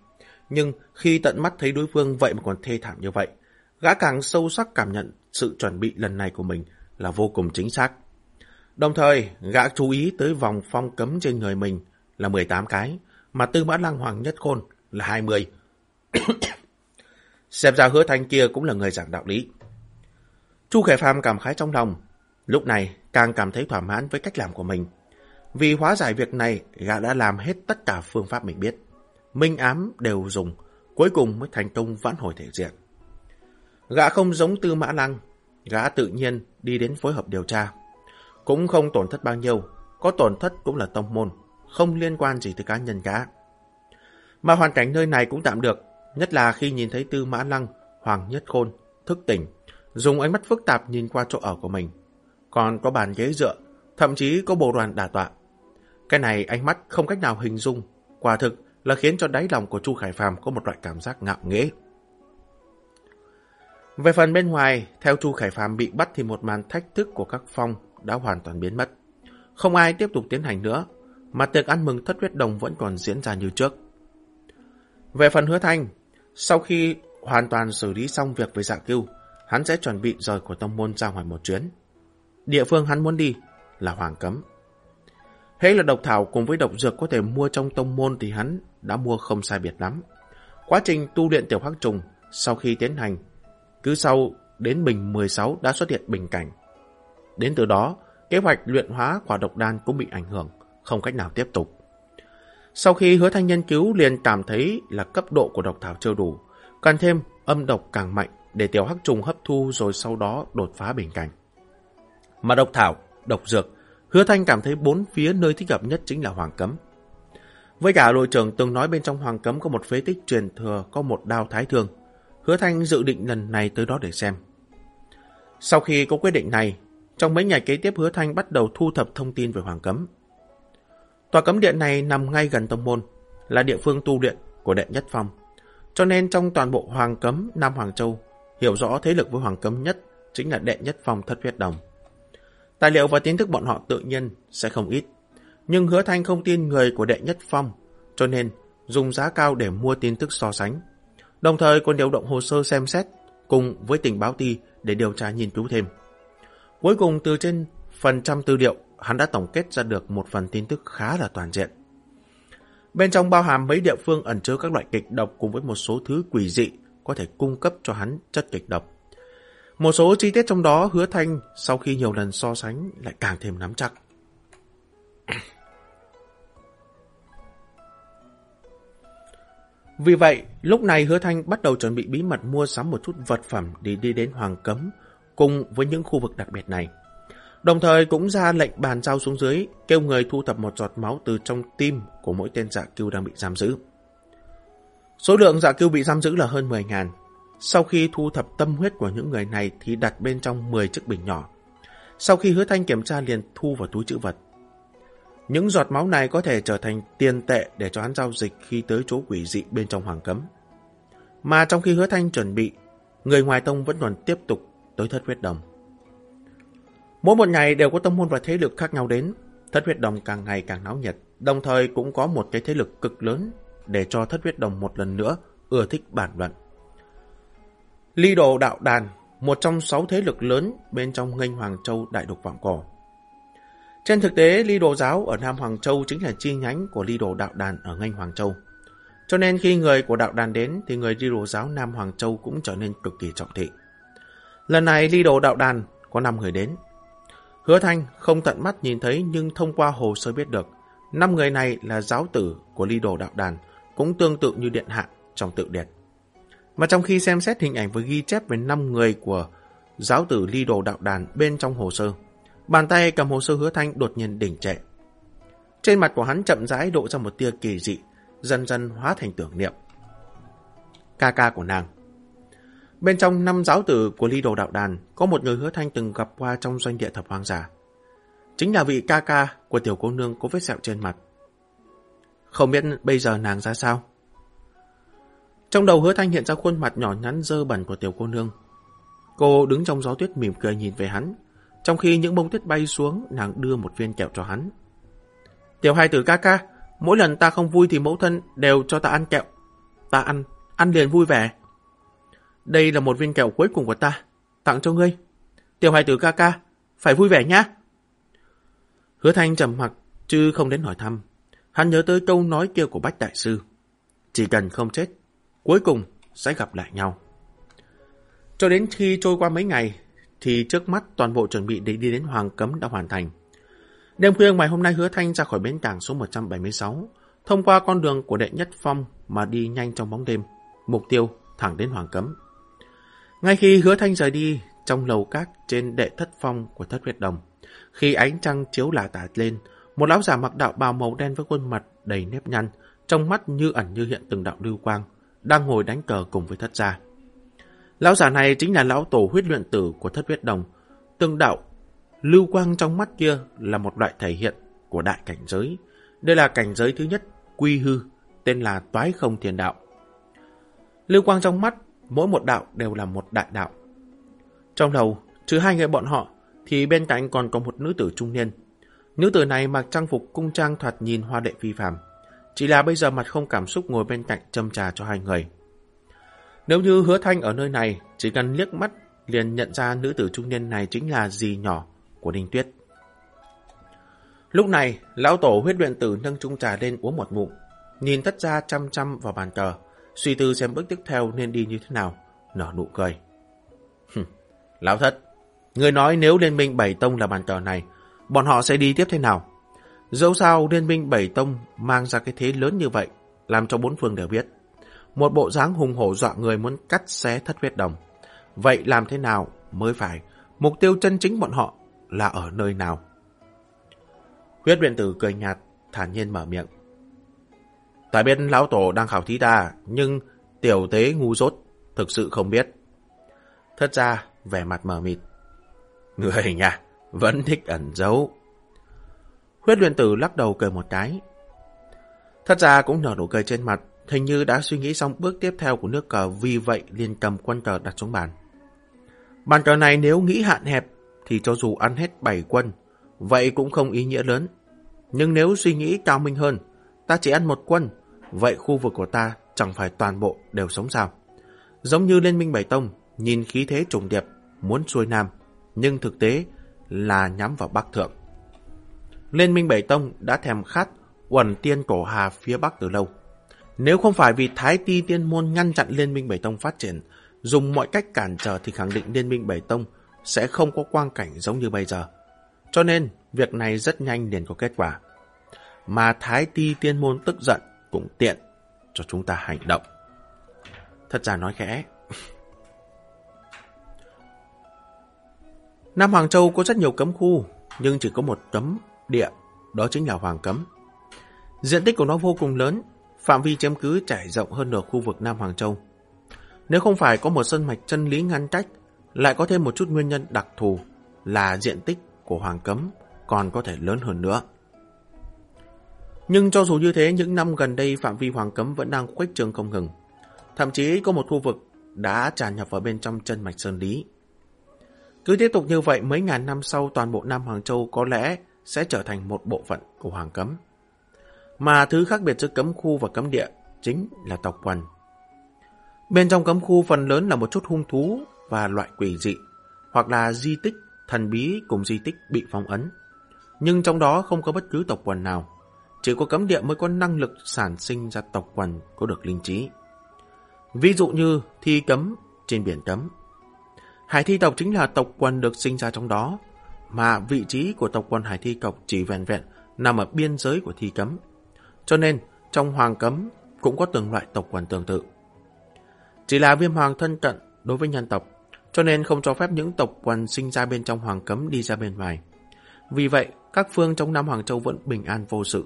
nhưng khi tận mắt thấy đối phương vậy mà còn thê thảm như vậy, gã càng sâu sắc cảm nhận sự chuẩn bị lần này của mình là vô cùng chính xác. Đồng thời, gã chú ý tới vòng phong cấm trên người mình là 18 cái, mà Tư Mã Lăng Hoàng Nhất Khôn là 20. Xem ra hứa thanh kia cũng là người giảng đạo lý. Chu Khải Phàm cảm khái trong lòng, lúc này càng cảm thấy thỏa mãn với cách làm của mình. Vì hóa giải việc này, gã đã làm hết tất cả phương pháp mình biết. Minh ám đều dùng, cuối cùng mới thành công vãn hồi thể diện. Gã không giống Tư Mã Lăng, gã tự nhiên đi đến phối hợp điều tra. Cũng không tổn thất bao nhiêu, có tổn thất cũng là tông môn, không liên quan gì tới cá nhân cả. Mà hoàn cảnh nơi này cũng tạm được, nhất là khi nhìn thấy Tư Mã Lăng, Hoàng Nhất Khôn, thức tỉnh, dùng ánh mắt phức tạp nhìn qua chỗ ở của mình. Còn có bàn ghế dựa, thậm chí có bộ đoàn đà tọa. Cái này ánh mắt không cách nào hình dung, quả thực là khiến cho đáy lòng của Chu Khải Phàm có một loại cảm giác ngạo nghễ. Về phần bên ngoài, theo Chu Khải Phàm bị bắt thì một màn thách thức của các phong đã hoàn toàn biến mất. Không ai tiếp tục tiến hành nữa, mà tiệc ăn mừng thất huyết đồng vẫn còn diễn ra như trước. Về phần hứa thanh, sau khi hoàn toàn xử lý xong việc với dạ cưu, hắn sẽ chuẩn bị rời của tông môn ra ngoài một chuyến. Địa phương hắn muốn đi là Hoàng Cấm. Hễ là độc thảo cùng với độc dược có thể mua trong tông môn thì hắn đã mua không sai biệt lắm. Quá trình tu luyện tiểu hắc trùng sau khi tiến hành, cứ sau đến bình 16 đã xuất hiện bình cảnh. Đến từ đó, kế hoạch luyện hóa quả độc đan cũng bị ảnh hưởng, không cách nào tiếp tục. Sau khi hứa thanh nhân cứu liền cảm thấy là cấp độ của độc thảo chưa đủ, cần thêm âm độc càng mạnh để tiểu hắc trùng hấp thu rồi sau đó đột phá bình cảnh. Mà độc thảo, độc dược, hứa thanh cảm thấy bốn phía nơi thích hợp nhất chính là hoàng cấm. Với cả đội trưởng từng nói bên trong hoàng cấm có một phế tích truyền thừa có một đao thái thương. Hứa thanh dự định lần này tới đó để xem. Sau khi có quyết định này, trong mấy ngày kế tiếp hứa thanh bắt đầu thu thập thông tin về hoàng cấm. Tòa cấm điện này nằm ngay gần tông môn, là địa phương tu luyện của đệ nhất phong. Cho nên trong toàn bộ hoàng cấm Nam Hoàng Châu, hiểu rõ thế lực với hoàng cấm nhất chính là đệ nhất phong thất huyết đồng. Tài liệu và kiến thức bọn họ tự nhiên sẽ không ít. Nhưng hứa thanh không tin người của đệ nhất phong, cho nên dùng giá cao để mua tin tức so sánh. Đồng thời còn điều động hồ sơ xem xét cùng với tình báo ti để điều tra nghiên cứu thêm. Cuối cùng từ trên phần trăm tư liệu hắn đã tổng kết ra được một phần tin tức khá là toàn diện. Bên trong bao hàm mấy địa phương ẩn chứa các loại kịch độc cùng với một số thứ quỷ dị có thể cung cấp cho hắn chất kịch độc. Một số chi tiết trong đó hứa thanh sau khi nhiều lần so sánh lại càng thêm nắm chắc. Vì vậy, lúc này hứa thanh bắt đầu chuẩn bị bí mật mua sắm một chút vật phẩm để đi đến Hoàng Cấm cùng với những khu vực đặc biệt này. Đồng thời cũng ra lệnh bàn giao xuống dưới, kêu người thu thập một giọt máu từ trong tim của mỗi tên dạ cưu đang bị giam giữ. Số lượng dạ cưu bị giam giữ là hơn 10.000. Sau khi thu thập tâm huyết của những người này thì đặt bên trong 10 chiếc bình nhỏ. Sau khi hứa thanh kiểm tra liền thu vào túi chữ vật. Những giọt máu này có thể trở thành tiền tệ để cho hắn giao dịch khi tới chỗ quỷ dị bên trong hoàng cấm. Mà trong khi hứa thanh chuẩn bị, người ngoài tông vẫn còn tiếp tục tới thất huyết đồng. Mỗi một ngày đều có tâm môn và thế lực khác nhau đến. Thất huyết đồng càng ngày càng náo nhiệt, đồng thời cũng có một cái thế lực cực lớn để cho thất huyết đồng một lần nữa ưa thích bản luận. Ly đồ đạo đàn, một trong sáu thế lực lớn bên trong nghênh Hoàng Châu đại đục vọng cổ. Trên thực tế, ly đồ giáo ở Nam Hoàng Châu chính là chi nhánh của ly đồ đạo đàn ở nghênh Hoàng Châu. Cho nên khi người của đạo đàn đến thì người ly đồ giáo Nam Hoàng Châu cũng trở nên cực kỳ trọng thị. Lần này ly đồ đạo đàn có 5 người đến, Hứa Thanh không tận mắt nhìn thấy nhưng thông qua hồ sơ biết được, năm người này là giáo tử của ly đồ đạo đàn, cũng tương tự như điện hạ trong tự điệt. Mà trong khi xem xét hình ảnh với ghi chép về 5 người của giáo tử ly đồ đạo đàn bên trong hồ sơ, bàn tay cầm hồ sơ hứa thanh đột nhiên đỉnh trệ. Trên mặt của hắn chậm rãi độ ra một tia kỳ dị, dần dần hóa thành tưởng niệm. Ca ca của nàng. Bên trong năm giáo tử của ly đồ đạo đàn, có một người hứa thanh từng gặp qua trong doanh địa thập hoang giả. Chính là vị ca ca của tiểu cô nương có vết sẹo trên mặt. Không biết bây giờ nàng ra sao? Trong đầu hứa thanh hiện ra khuôn mặt nhỏ nhắn dơ bẩn của tiểu cô nương. Cô đứng trong gió tuyết mỉm cười nhìn về hắn. Trong khi những bông tuyết bay xuống, nàng đưa một viên kẹo cho hắn. Tiểu hai tử ca ca, mỗi lần ta không vui thì mẫu thân đều cho ta ăn kẹo. Ta ăn, ăn liền vui vẻ. Đây là một viên kẹo cuối cùng của ta, tặng cho ngươi. Tiểu hài tử ca ca, phải vui vẻ nhá. Hứa thanh trầm mặc, chứ không đến hỏi thăm. Hắn nhớ tới câu nói kia của Bách Đại Sư. Chỉ cần không chết, cuối cùng sẽ gặp lại nhau. Cho đến khi trôi qua mấy ngày, thì trước mắt toàn bộ chuẩn bị để đi đến Hoàng Cấm đã hoàn thành. Đêm khuya ngày hôm nay hứa thanh ra khỏi bến cảng số 176, thông qua con đường của đệ nhất phong mà đi nhanh trong bóng đêm, mục tiêu thẳng đến Hoàng Cấm. Ngay khi hứa thanh rời đi, trong lầu các trên đệ thất phong của thất huyết đồng, khi ánh trăng chiếu lả tả lên, một lão giả mặc đạo bào màu đen với khuôn mặt đầy nếp nhăn, trong mắt như ẩn như hiện từng đạo lưu quang, đang ngồi đánh cờ cùng với thất gia. Lão giả này chính là lão tổ huyết luyện tử của thất huyết đồng. Từng đạo lưu quang trong mắt kia là một loại thể hiện của đại cảnh giới. Đây là cảnh giới thứ nhất, quy hư, tên là toái không thiền đạo. Lưu quang trong mắt, mỗi một đạo đều là một đại đạo. Trong đầu, trừ hai người bọn họ, thì bên cạnh còn có một nữ tử trung niên. Nữ tử này mặc trang phục cung trang thoạt nhìn hoa đệ phi phàm, chỉ là bây giờ mặt không cảm xúc ngồi bên cạnh châm trà cho hai người. Nếu như hứa thanh ở nơi này, chỉ cần liếc mắt liền nhận ra nữ tử trung niên này chính là dì nhỏ của Đinh Tuyết. Lúc này, lão tổ huyết luyện tử nâng chung trà lên uống một ngụm, nhìn tất ra chăm chăm vào bàn cờ, suy tư xem bước tiếp theo nên đi như thế nào, nở nụ cười. lão thất, người nói nếu Liên minh Bảy Tông là bàn cờ này, bọn họ sẽ đi tiếp thế nào? Dẫu sao Liên minh Bảy Tông mang ra cái thế lớn như vậy, làm cho bốn phương đều biết. Một bộ dáng hùng hổ dọa người muốn cắt xé thất huyết đồng. Vậy làm thế nào mới phải? Mục tiêu chân chính bọn họ là ở nơi nào? Huyết luyện tử cười nhạt, thản nhiên mở miệng. Ta biết lão tổ đang khảo thí ta, nhưng tiểu tế ngu dốt, thực sự không biết. Thất ra, vẻ mặt mờ mịt. Người nhà, vẫn thích ẩn giấu. Huyết luyện tử lắc đầu cười một cái. Thất ra cũng nở nụ cười trên mặt, hình như đã suy nghĩ xong bước tiếp theo của nước cờ, vì vậy liền cầm quân cờ đặt xuống bàn. Bàn cờ này nếu nghĩ hạn hẹp, thì cho dù ăn hết 7 quân, vậy cũng không ý nghĩa lớn. Nhưng nếu suy nghĩ cao minh hơn, ta chỉ ăn một quân, vậy khu vực của ta chẳng phải toàn bộ đều sống sao. Giống như Liên minh Bảy Tông, nhìn khí thế trùng điệp, muốn xuôi Nam, nhưng thực tế là nhắm vào Bắc Thượng. Liên minh Bảy Tông đã thèm khát quần tiên cổ hà phía Bắc từ lâu. Nếu không phải vì Thái Ti Tiên Môn ngăn chặn Liên minh Bảy Tông phát triển, dùng mọi cách cản trở thì khẳng định Liên minh Bảy Tông sẽ không có quang cảnh giống như bây giờ. Cho nên, việc này rất nhanh liền có kết quả. Mà Thái Ti Tiên Môn tức giận cũng tiện cho chúng ta hành động. Thật ra nói khẽ. Nam Hoàng Châu có rất nhiều cấm khu, nhưng chỉ có một cấm địa, đó chính là Hoàng Cấm. Diện tích của nó vô cùng lớn, phạm vi chiếm cứ trải rộng hơn nửa khu vực Nam Hoàng Châu. Nếu không phải có một sân mạch chân lý ngăn cách, lại có thêm một chút nguyên nhân đặc thù là diện tích của Hoàng Cấm còn có thể lớn hơn nữa. Nhưng cho dù như thế, những năm gần đây phạm vi Hoàng Cấm vẫn đang khuếch trường không ngừng. Thậm chí có một khu vực đã tràn nhập vào bên trong chân mạch Sơn Lý. Cứ tiếp tục như vậy, mấy ngàn năm sau toàn bộ Nam Hoàng Châu có lẽ sẽ trở thành một bộ phận của Hoàng Cấm. Mà thứ khác biệt giữa cấm khu và cấm địa chính là tộc quần. Bên trong cấm khu phần lớn là một chút hung thú và loại quỷ dị, hoặc là di tích, thần bí cùng di tích bị phong ấn. Nhưng trong đó không có bất cứ tộc quần nào. Chỉ có cấm địa mới có năng lực sản sinh ra tộc quần có được linh trí. Ví dụ như thi cấm trên biển cấm. Hải thi tộc chính là tộc quần được sinh ra trong đó, mà vị trí của tộc quần hải thi tộc chỉ vẹn vẹn nằm ở biên giới của thi cấm. Cho nên, trong hoàng cấm cũng có từng loại tộc quần tương tự. Chỉ là viêm hoàng thân cận đối với nhân tộc, cho nên không cho phép những tộc quần sinh ra bên trong hoàng cấm đi ra bên ngoài. Vì vậy, các phương trong Nam Hoàng Châu vẫn bình an vô sự,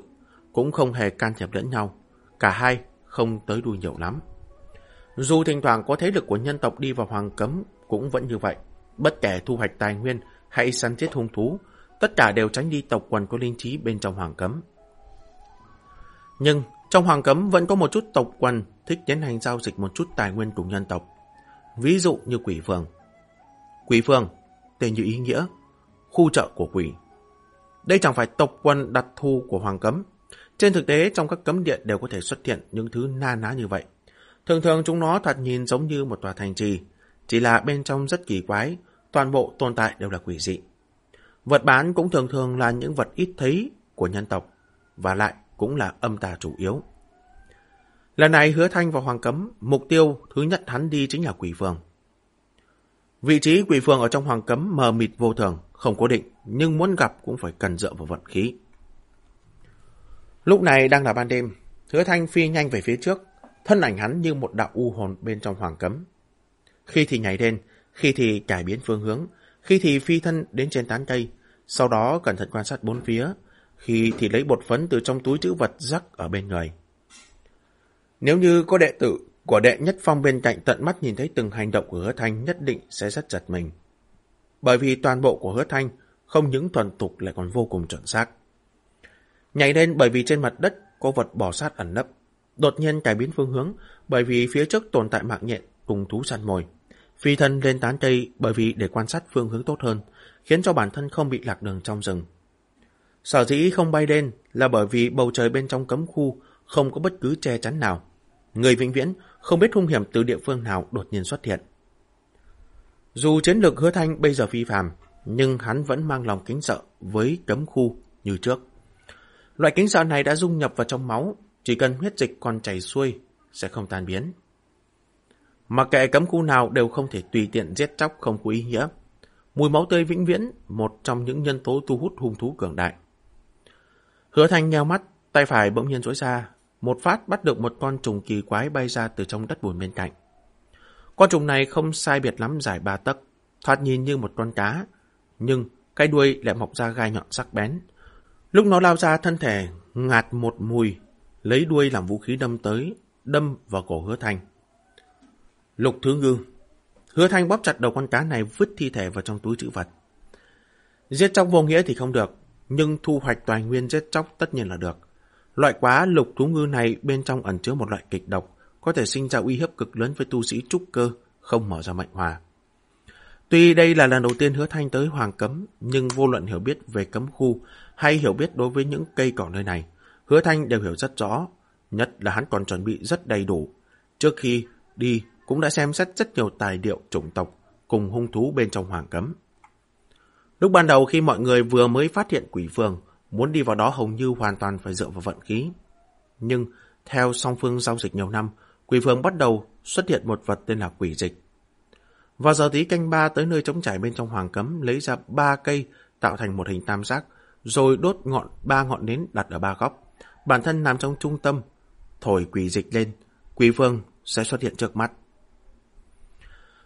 cũng không hề can thiệp lẫn nhau. Cả hai không tới đuôi nhiều lắm. Dù thỉnh thoảng có thế lực của nhân tộc đi vào hoàng cấm cũng vẫn như vậy. Bất kể thu hoạch tài nguyên hay săn chết hung thú, tất cả đều tránh đi tộc quần có linh trí bên trong hoàng cấm. Nhưng trong hoàng cấm vẫn có một chút tộc quần thích tiến hành giao dịch một chút tài nguyên cùng nhân tộc. Ví dụ như quỷ phường. Quỷ phường, tên như ý nghĩa, khu chợ của quỷ. Đây chẳng phải tộc quần đặt thu của hoàng cấm. Trên thực tế, trong các cấm điện đều có thể xuất hiện những thứ na ná như vậy. Thường thường chúng nó thoạt nhìn giống như một tòa thành trì, chỉ là bên trong rất kỳ quái, toàn bộ tồn tại đều là quỷ dị. Vật bán cũng thường thường là những vật ít thấy của nhân tộc, và lại cũng là âm tà chủ yếu. Lần này hứa thanh vào hoàng cấm, mục tiêu thứ nhất hắn đi chính là quỷ phường. Vị trí quỷ phường ở trong hoàng cấm mờ mịt vô thường, không cố định, nhưng muốn gặp cũng phải cần dựa vào vận khí. Lúc này đang là ban đêm, hứa thanh phi nhanh về phía trước, thân ảnh hắn như một đạo u hồn bên trong hoàng cấm. Khi thì nhảy lên, khi thì cải biến phương hướng, khi thì phi thân đến trên tán cây, sau đó cẩn thận quan sát bốn phía, khi thì lấy bột phấn từ trong túi chữ vật rắc ở bên người. Nếu như có đệ tử của đệ nhất phong bên cạnh tận mắt nhìn thấy từng hành động của hứa thanh nhất định sẽ rất giật mình. Bởi vì toàn bộ của hứa thanh không những thuần tục lại còn vô cùng chuẩn xác. Nhảy lên bởi vì trên mặt đất có vật bỏ sát ẩn nấp. Đột nhiên cải biến phương hướng bởi vì phía trước tồn tại mạng nhện cùng thú săn mồi. Phi thân lên tán cây bởi vì để quan sát phương hướng tốt hơn, khiến cho bản thân không bị lạc đường trong rừng. Sở dĩ không bay lên là bởi vì bầu trời bên trong cấm khu không có bất cứ che chắn nào. Người vĩnh viễn không biết hung hiểm từ địa phương nào đột nhiên xuất hiện. Dù chiến lược hứa thanh bây giờ phi phàm, nhưng hắn vẫn mang lòng kính sợ với cấm khu như trước. Loại kính sợ này đã dung nhập vào trong máu, chỉ cần huyết dịch còn chảy xuôi sẽ không tan biến. Mà kệ cấm khu nào đều không thể tùy tiện giết chóc không có ý nghĩa. Mùi máu tươi vĩnh viễn, một trong những nhân tố thu hút hung thú cường đại. Hứa thanh nheo mắt, tay phải bỗng nhiên rối ra, một phát bắt được một con trùng kỳ quái bay ra từ trong đất bùn bên cạnh. Con trùng này không sai biệt lắm dài ba tấc, thoạt nhìn như một con cá, nhưng cái đuôi lại mọc ra gai nhọn sắc bén. Lúc nó lao ra thân thể ngạt một mùi, lấy đuôi làm vũ khí đâm tới, đâm vào cổ hứa thanh. Lục thứ ngư Hứa thanh bóp chặt đầu con cá này vứt thi thể vào trong túi chữ vật. Giết trong vô nghĩa thì không được, nhưng thu hoạch tài nguyên giết chóc tất nhiên là được. Loại quá lục thú ngư này bên trong ẩn chứa một loại kịch độc, có thể sinh ra uy hiếp cực lớn với tu sĩ trúc cơ, không mở ra mạnh hòa. Tuy đây là lần đầu tiên hứa thanh tới Hoàng Cấm, nhưng vô luận hiểu biết về cấm khu hay hiểu biết đối với những cây cỏ nơi này, hứa thanh đều hiểu rất rõ, nhất là hắn còn chuẩn bị rất đầy đủ. Trước khi đi cũng đã xem xét rất nhiều tài liệu chủng tộc cùng hung thú bên trong Hoàng Cấm. Lúc ban đầu khi mọi người vừa mới phát hiện quỷ phường, muốn đi vào đó hầu như hoàn toàn phải dựa vào vận khí. Nhưng theo song phương giao dịch nhiều năm, quỷ phường bắt đầu xuất hiện một vật tên là quỷ dịch. Vào giờ tí canh ba tới nơi trống trải bên trong hoàng cấm lấy ra ba cây tạo thành một hình tam giác, rồi đốt ngọn ba ngọn nến đặt ở ba góc. Bản thân nằm trong trung tâm, thổi quỷ dịch lên, quỷ vương sẽ xuất hiện trước mắt.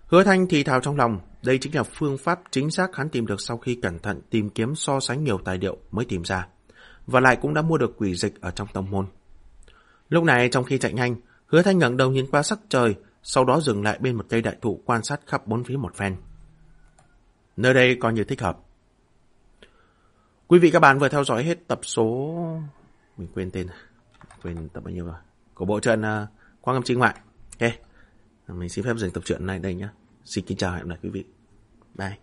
Hứa Thanh thì thào trong lòng, đây chính là phương pháp chính xác hắn tìm được sau khi cẩn thận tìm kiếm so sánh nhiều tài liệu mới tìm ra. Và lại cũng đã mua được quỷ dịch ở trong tông môn. Lúc này trong khi chạy nhanh, hứa thanh ngẩng đầu nhìn qua sắc trời, sau đó dừng lại bên một cây đại thụ quan sát khắp bốn phía một phen. Nơi đây coi như thích hợp. Quý vị các bạn vừa theo dõi hết tập số... Mình quên tên, à, quên tập bao nhiêu rồi. Của bộ truyện uh, Quang Âm Chính Ngoại. Ok, mình xin phép dừng tập truyện này đây nhé. Xin kính chào hẹn gặp lại quý vị. Bye.